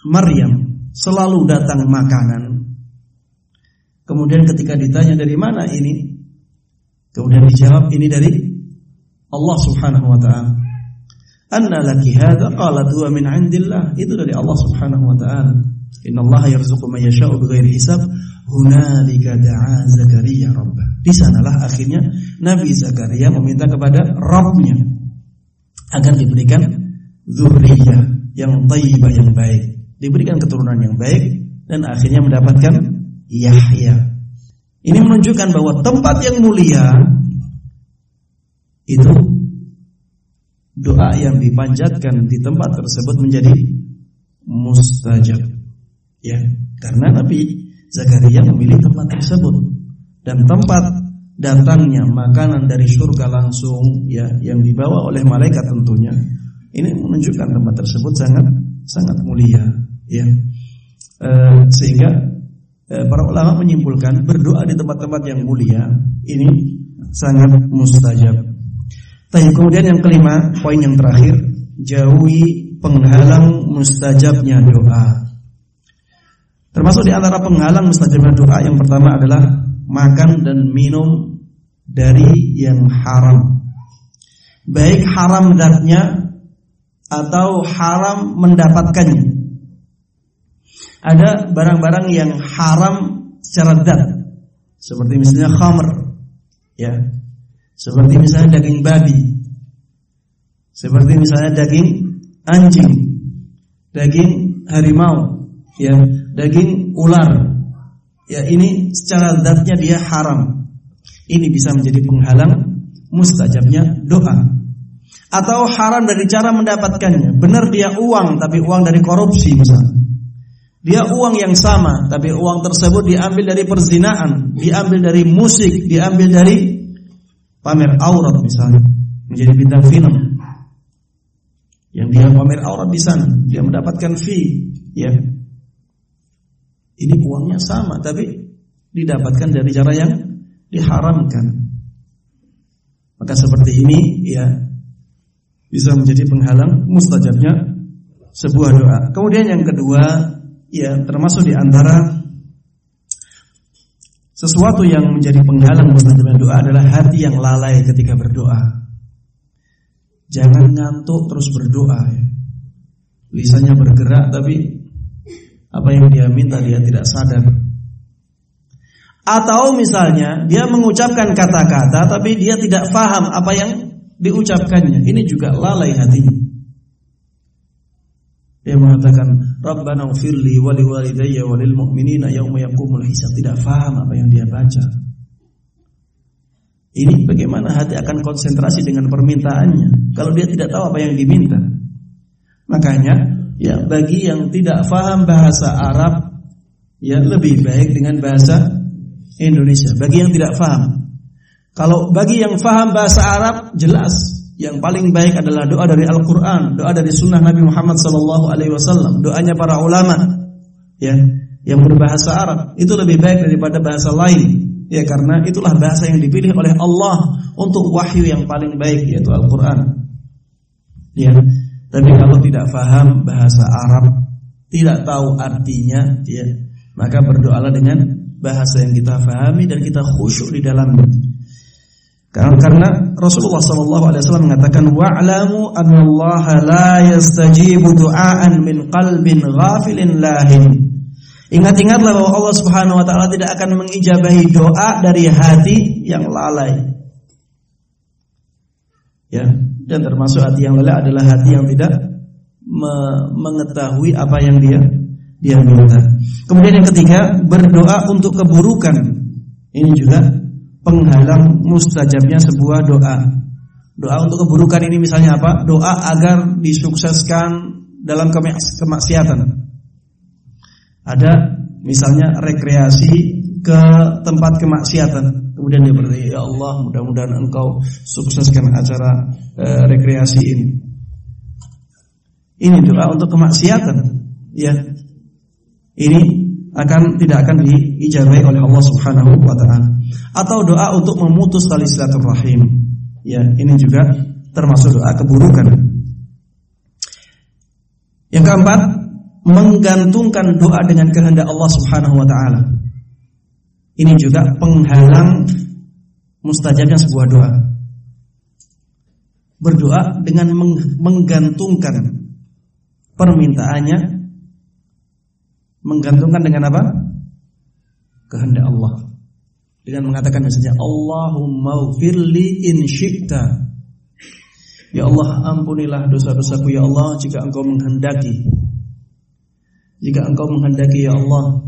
Maryam selalu datang makanan. Kemudian ketika ditanya dari mana ini, kemudian dijawab ini dari Allah Subhanahu wa taala. Anna laki hadza qalat huwa min indillah. Itu dari Allah Subhanahu wa taala. Inna Allah yarzuqu man yasha'u bighairi hisab. Hunalika da'a Zakaria rabbah. Di sanalah akhirnya Nabi Zakaria meminta kepada Rabbnya agar diberikan zurriyah yang thayyibah yang baik, diberikan keturunan yang baik dan akhirnya mendapatkan Yahya. Ini menunjukkan bahwa tempat yang mulia itu doa yang dipanjatkan di tempat tersebut menjadi mustajab. Ya, karena Nabi Zakaria memilih tempat tersebut dan tempat datangnya makanan dari surga langsung ya yang dibawa oleh malaikat tentunya ini menunjukkan tempat tersebut sangat sangat mulia ya e, sehingga para ulama menyimpulkan berdoa di tempat-tempat yang mulia ini sangat mustajab. Tapi kemudian yang kelima poin yang terakhir jauhi penghalang mustajabnya doa. Termasuk di antara penghalang mustajabnya doa yang pertama adalah makan dan minum dari yang haram. Baik haram datnya atau haram mendapatkannya. Ada barang-barang yang haram secara dat, seperti misalnya khamr, ya, seperti misalnya daging babi, seperti misalnya daging anjing, daging harimau, ya, daging ular. Ya ini secara zatnya dia haram. Ini bisa menjadi penghalang mustajabnya doa. Atau haram dari cara mendapatkannya. Benar dia uang tapi uang dari korupsi misalnya. Dia uang yang sama tapi uang tersebut diambil dari perzinaan, diambil dari musik, diambil dari pamer aurat misalnya, menjadi bintang film. Yang dia pamer aurat di sana, dia mendapatkan fee, ya. Ini uangnya sama tapi didapatkan dari cara yang diharamkan. Maka seperti ini ya bisa menjadi penghalang mustajabnya sebuah doa. Kemudian yang kedua ya termasuk di antara sesuatu yang menjadi penghalang mustajabnya doa adalah hati yang lalai ketika berdoa. Jangan ngantuk terus berdoa ya. Lisannya bergerak tapi apa yang dia minta dia tidak sadar. Atau misalnya dia mengucapkan kata-kata tapi dia tidak faham apa yang diucapkannya. Ini juga lalai hatinya. Dia mengatakan, Rabbana ufirli wali walidayya walil mu'minina yauma yaqumul hisab. Tidak faham apa yang dia baca. Ini bagaimana hati akan konsentrasi dengan permintaannya kalau dia tidak tahu apa yang diminta. Makanya ya bagi yang tidak faham bahasa Arab ya lebih baik dengan bahasa Indonesia bagi yang tidak faham kalau bagi yang faham bahasa Arab jelas yang paling baik adalah doa dari Al-Qur'an, doa dari sunnah Nabi Muhammad sallallahu alaihi wasallam, doanya para ulama ya yang berbahasa Arab itu lebih baik daripada bahasa lain ya karena itulah bahasa yang dipilih oleh Allah untuk wahyu yang paling baik yaitu Al-Qur'an. Ya. Tapi kalau tidak faham bahasa Arab, tidak tahu artinya, ya, maka berdoalah dengan bahasa yang kita fahami dan kita khusyuk di dalamnya. Karena Rasulullah SAW mengatakan wa'lamu Allah la yastajibu du'aan min qalbin ghafilin lahin. Ingat-ingatlah bahwa Allah Subhanahu wa taala tidak akan mengijabahi doa dari hati yang lalai. Ya, dan termasuk hati yang lalai adalah hati yang tidak me mengetahui apa yang dia dia minta. Kemudian yang ketiga, berdoa untuk keburukan. Ini juga penghalang mustajabnya sebuah doa. Doa untuk keburukan ini misalnya apa? Doa agar disukseskan dalam kemaksiatan. Ada misalnya rekreasi ke tempat kemaksiatan Kemudian dia berkata, "Ya Allah, mudah-mudahan Engkau sukseskan acara e, rekreasi ini." Ini doa untuk kemaksiatan. Ya. Ini akan tidak akan diijabai oleh Allah Subhanahu wa taala. Atau doa untuk memutus tali silaturahim. Ya, ini juga termasuk doa keburukan. Yang keempat, menggantungkan doa dengan kehendak Allah Subhanahu wa taala. Ini juga penghalang mustajabnya sebuah doa. Berdoa dengan menggantungkan permintaannya menggantungkan dengan apa? Kehendak Allah. Dengan mengatakan misalnya Allahumma firli in. Ya Allah ampunilah dosa-dosaku ya Allah jika engkau menghendaki. Jika engkau menghendaki ya Allah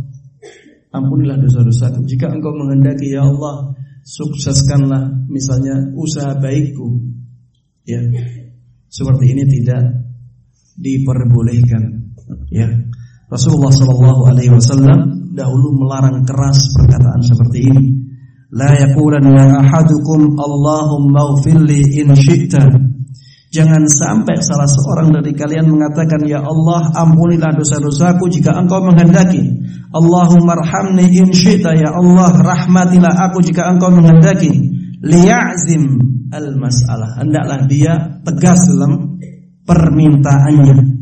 ampunilah dosa-dosaku. Jika engkau menghendaki ya Allah sukseskanlah misalnya usaha baikku. Ya. Seperti ini tidak diperbolehkan. Ya. Rasulullah Wasallam dahulu melarang keras perkataan seperti ini. La yaqulanna ahadukum Allahumma ghfirli in syi'ta. Jangan sampai salah seorang dari kalian mengatakan ya Allah ampunilah dosa-dosaku jika engkau menghendaki. Allahumma arhamni in syi'ta ya Allah rahmatilah aku jika engkau menghendaki. Liya'zim al-mas'alah. Hendaklah dia tegas dalam permintaannya.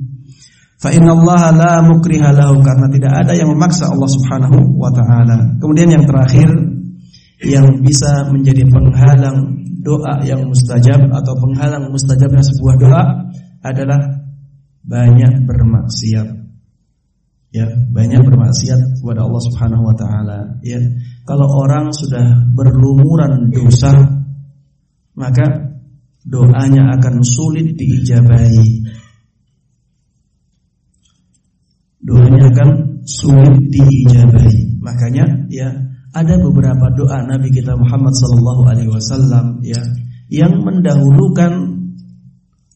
Fa inna Allah la mukriha lahu karena tidak ada yang memaksa Allah Subhanahu wa taala. Kemudian yang terakhir yang bisa menjadi penghalang doa yang mustajab atau penghalang mustajabnya sebuah doa adalah banyak bermaksiat. Ya, banyak bermaksiat kepada Allah Subhanahu wa taala, ya. Kalau orang sudah berlumuran dosa, maka doanya akan sulit diijabahi doanya akan sulit diijabahi. Makanya ya ada beberapa doa Nabi kita Muhammad sallallahu alaihi wasallam ya yang mendahulukan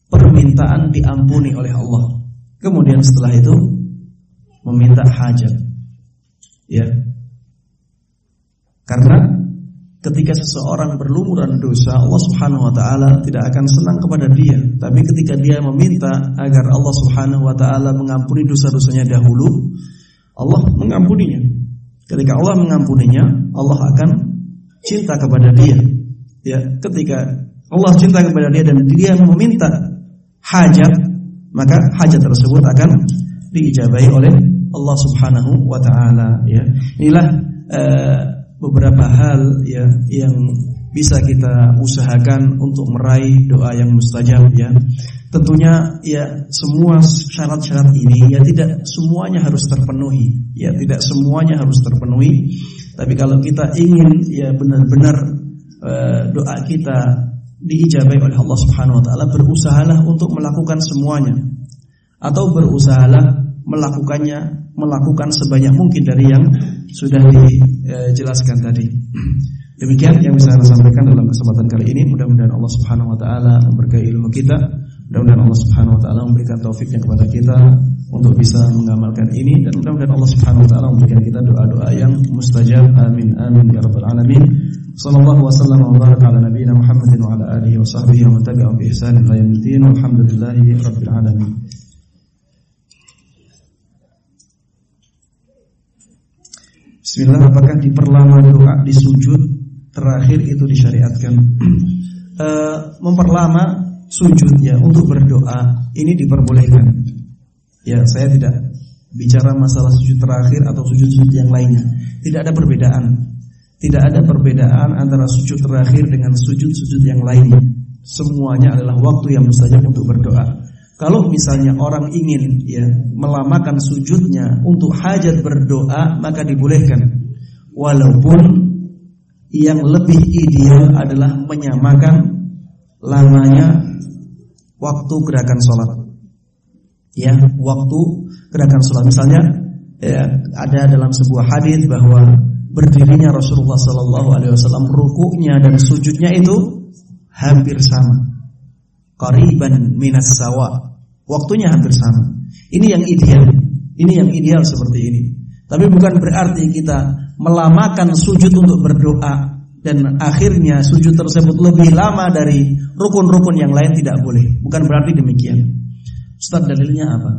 permintaan diampuni oleh Allah. Kemudian setelah itu meminta hajat. Ya. Karena ketika seseorang berlumuran dosa, Allah Subhanahu wa taala tidak akan senang kepada dia. Tapi ketika dia meminta agar Allah Subhanahu wa taala mengampuni dosa-dosanya dahulu, Allah mengampuninya. Ketika Allah mengampuninya, Allah akan cinta kepada dia. Ya, ketika Allah cinta kepada dia dan dia meminta hajat, maka hajat tersebut akan diijabahi oleh Allah Subhanahu wa taala ya. Inilah uh, beberapa hal ya yang bisa kita usahakan untuk meraih doa yang mustajab ya. Tentunya ya semua syarat-syarat ini ya tidak semuanya harus terpenuhi, ya tidak semuanya harus terpenuhi. Tapi kalau kita ingin ya benar-benar uh, doa kita diijabai oleh Allah Subhanahu wa taala, berusahalah untuk melakukan semuanya atau berusahalah melakukannya melakukan sebanyak mungkin dari yang sudah dijelaskan tadi. Demikian yang bisa saya sampaikan dalam kesempatan kali ini. Mudah-mudahan Allah Subhanahu wa taala memberkahi ilmu kita. Mudah-mudahan Allah Subhanahu wa taala memberikan taufiknya kepada kita untuk bisa mengamalkan ini dan mudah-mudahan Allah Subhanahu wa taala memberikan kita doa-doa yang mustajab. Amin amin ya rabbal alamin. Sallallahu wasallam wa baraka ala nabiyyina Muhammadin wa ala alihi wa sahbihi wa tabi'ahum bi ihsan ila yaumil. Walhamdulillahi rabbil alamin. Bismillah apakah diperlama doa di sujud terakhir itu disyariatkan e, memperlama sujudnya untuk berdoa ini diperbolehkan. Ya saya tidak bicara masalah sujud terakhir atau sujud-sujud yang lainnya. Tidak ada perbedaan. Tidak ada perbedaan antara sujud terakhir dengan sujud-sujud yang lainnya semuanya adalah waktu yang mustajab untuk berdoa. Kalau misalnya orang ingin ya melamakan sujudnya untuk hajat berdoa maka dibolehkan. Walaupun yang lebih ideal adalah menyamakan lamanya waktu gerakan sholat. Ya, waktu gerakan sholat. Misalnya ya, ada dalam sebuah hadis bahwa berdirinya Rasulullah Sallallahu Alaihi Wasallam rukuknya dan sujudnya itu hampir sama qariban minas sawa. Waktunya hampir sama. Ini yang ideal. Ini yang ideal seperti ini. Tapi bukan berarti kita melamakan sujud untuk berdoa dan akhirnya sujud tersebut lebih lama dari rukun-rukun yang lain tidak boleh. Bukan berarti demikian. Ustaz dalilnya apa?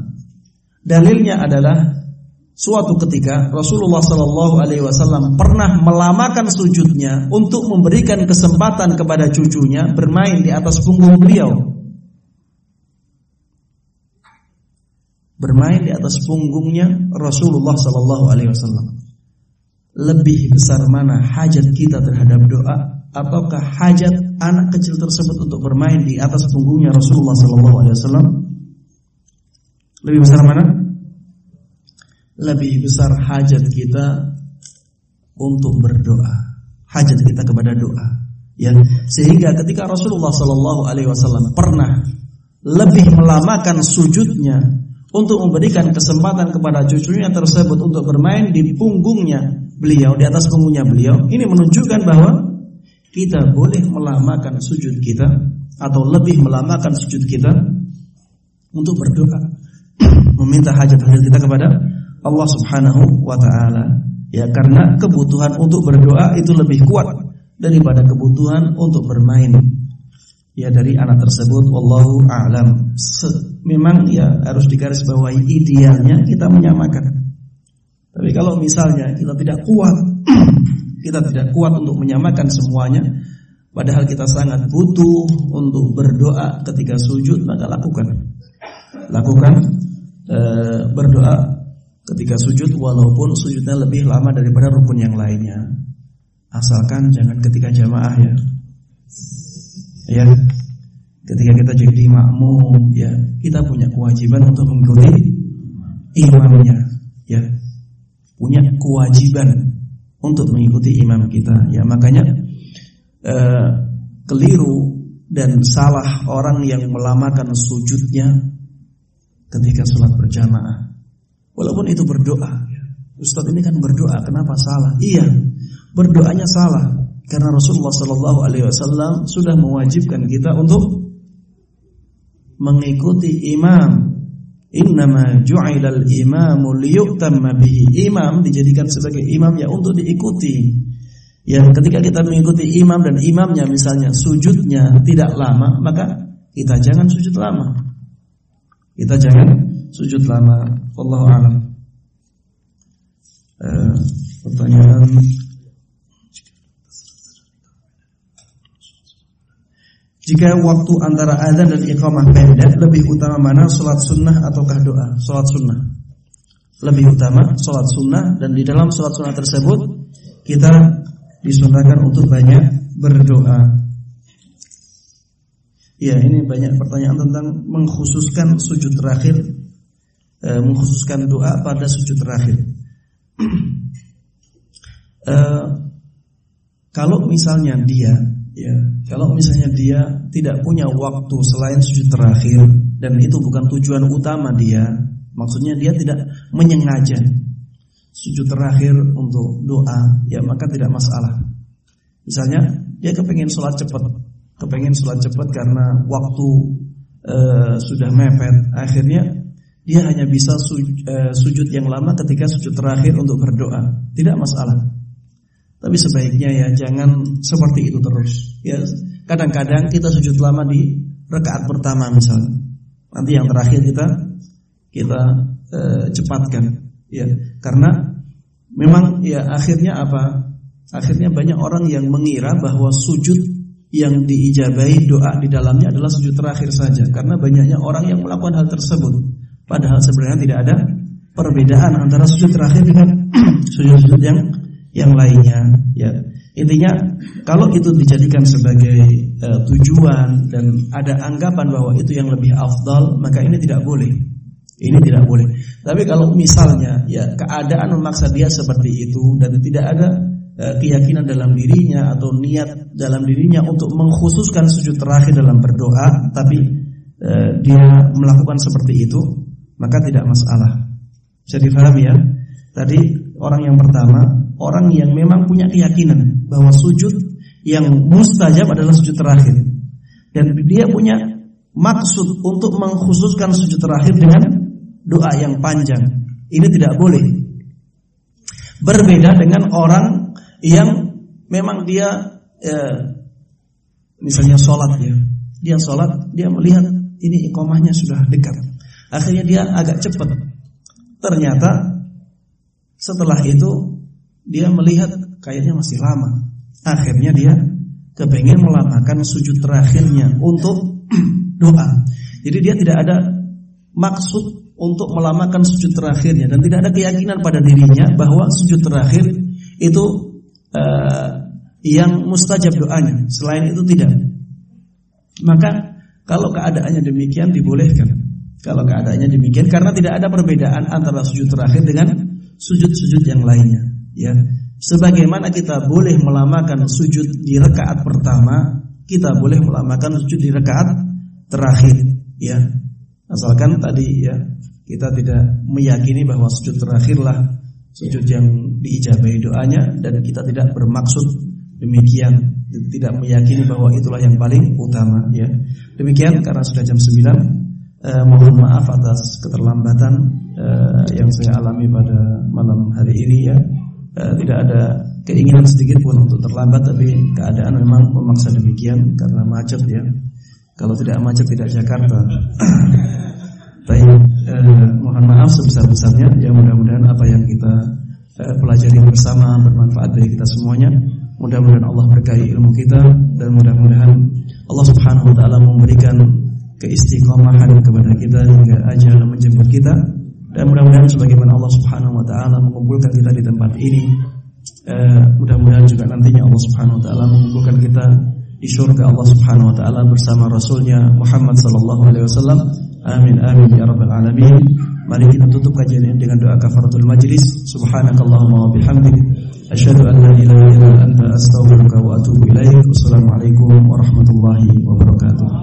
Dalilnya adalah suatu ketika Rasulullah Shallallahu Alaihi Wasallam pernah melamakan sujudnya untuk memberikan kesempatan kepada cucunya bermain di atas punggung beliau. Bermain di atas punggungnya Rasulullah Shallallahu Alaihi Wasallam. Lebih besar mana hajat kita terhadap doa ataukah hajat anak kecil tersebut untuk bermain di atas punggungnya Rasulullah Shallallahu Alaihi Wasallam? Lebih besar mana? lebih besar hajat kita untuk berdoa. Hajat kita kepada doa. Ya, sehingga ketika Rasulullah Shallallahu Alaihi Wasallam pernah lebih melamakan sujudnya untuk memberikan kesempatan kepada cucunya tersebut untuk bermain di punggungnya beliau, di atas punggungnya beliau, ini menunjukkan bahwa kita boleh melamakan sujud kita atau lebih melamakan sujud kita untuk berdoa, meminta hajat-hajat kita kepada Allah Subhanahu wa taala. Ya, karena kebutuhan untuk berdoa itu lebih kuat daripada kebutuhan untuk bermain. Ya dari anak tersebut wallahu a'lam. Memang ya harus digarisbawahi idealnya kita menyamakan. Tapi kalau misalnya kita tidak kuat, kita tidak kuat untuk menyamakan semuanya, padahal kita sangat butuh untuk berdoa ketika sujud, maka lakukan. Lakukan e, berdoa ketika sujud walaupun sujudnya lebih lama daripada rukun yang lainnya. Asalkan jangan ketika jamaah ya. Ya. Ketika kita jadi makmum ya, kita punya kewajiban untuk mengikuti imamnya ya. Punya kewajiban untuk mengikuti imam kita ya. Makanya eh, keliru dan salah orang yang melamakan sujudnya ketika sholat berjamaah Walaupun itu berdoa. Ustadz ini kan berdoa, kenapa salah? Iya, berdoanya salah karena Rasulullah Shallallahu Alaihi Wasallam sudah mewajibkan kita untuk mengikuti imam. Innama ju'ilal imamu liyuktamma bihi. Imam dijadikan sebagai imam ya untuk diikuti. Ya, ketika kita mengikuti imam dan imamnya misalnya sujudnya tidak lama, maka kita jangan sujud lama. Kita jangan sujud lama. Wallahu a'lam. Uh, pertanyaan Jika waktu antara adzan dan iqamah pendek, lebih utama mana sholat sunnah ataukah doa? Sholat sunnah. Lebih utama sholat sunnah dan di dalam sholat sunnah tersebut kita disunahkan untuk banyak berdoa. Ya ini banyak pertanyaan tentang mengkhususkan sujud terakhir e, mengkhususkan doa pada sujud terakhir. e, kalau misalnya dia, ya, kalau misalnya dia tidak punya waktu selain sujud terakhir dan itu bukan tujuan utama dia, maksudnya dia tidak menyengaja sujud terakhir untuk doa, ya maka tidak masalah. Misalnya dia kepengen sholat cepat, kepengen sholat cepat karena waktu e, sudah mepet, akhirnya dia hanya bisa eh, sujud yang lama ketika sujud terakhir untuk berdoa. Tidak masalah. Tapi sebaiknya ya jangan seperti itu terus. Ya, kadang-kadang kita sujud lama di rakaat pertama misalnya. Nanti yang terakhir kita kita e, cepatkan. Ya, karena memang ya akhirnya apa? Akhirnya banyak orang yang mengira bahwa sujud yang diijabahi doa di dalamnya adalah sujud terakhir saja karena banyaknya orang yang melakukan hal tersebut. Padahal sebenarnya tidak ada perbedaan antara sujud terakhir dengan sujud-sujud yang yang lainnya. Ya, intinya kalau itu dijadikan sebagai uh, tujuan dan ada anggapan bahwa itu yang lebih afdal, maka ini tidak boleh. Ini tidak boleh. Tapi kalau misalnya ya keadaan memaksa dia seperti itu dan tidak ada uh, keyakinan dalam dirinya atau niat dalam dirinya untuk mengkhususkan sujud terakhir dalam berdoa, tapi uh, dia melakukan seperti itu, maka tidak masalah. Bisa difahami ya? Tadi orang yang pertama, orang yang memang punya keyakinan bahwa sujud yang mustajab adalah sujud terakhir. Dan dia punya maksud untuk mengkhususkan sujud terakhir dengan doa yang panjang. Ini tidak boleh. Berbeda dengan orang yang memang dia eh, misalnya sholat ya, dia sholat, dia melihat ini ikomahnya sudah dekat. Akhirnya dia agak cepat. Ternyata Setelah itu dia melihat kayaknya masih lama. Akhirnya dia kepengen melamakan sujud terakhirnya untuk doa. Jadi dia tidak ada maksud untuk melamakan sujud terakhirnya dan tidak ada keyakinan pada dirinya bahwa sujud terakhir itu uh, yang mustajab doanya. Selain itu tidak. Maka kalau keadaannya demikian dibolehkan. Kalau keadaannya demikian karena tidak ada perbedaan antara sujud terakhir dengan sujud-sujud yang lainnya, ya. Sebagaimana kita boleh melamakan sujud di rakaat pertama, kita boleh melamakan sujud di rakaat terakhir, ya. Asalkan tadi ya kita tidak meyakini bahwa sujud terakhirlah sujud yang diijabahi doanya dan kita tidak bermaksud demikian tidak meyakini bahwa itulah yang paling utama ya. Demikian karena sudah jam 9 Eh, mohon maaf atas keterlambatan eh, yang saya alami pada malam hari ini ya. Eh, tidak ada keinginan sedikit pun untuk terlambat tapi keadaan memang memaksa demikian karena macet ya. Kalau tidak macet tidak Jakarta. Baik, eh, mohon maaf sebesar-besarnya ya mudah-mudahan apa yang kita eh, pelajari bersama bermanfaat bagi kita semuanya. Mudah-mudahan Allah berkahi ilmu kita dan mudah-mudahan Allah Subhanahu wa taala memberikan keistiqomahan kepada kita hingga ajal menjemput kita dan mudah-mudahan sebagaimana Allah Subhanahu wa taala mengumpulkan kita di tempat ini uh, mudah-mudahan juga nantinya Allah Subhanahu wa taala mengumpulkan kita di surga Allah Subhanahu wa taala bersama rasulnya Muhammad sallallahu alaihi wasallam. Amin amin ya rabbal alamin. Mari kita tutup kajian ini dengan doa kafaratul majlis. Subhanakallahumma wa bihamdik asyhadu an la ilaha illa anta astaghfiruka wa atubu ilaik. Wassalamu alaikum warahmatullahi wabarakatuh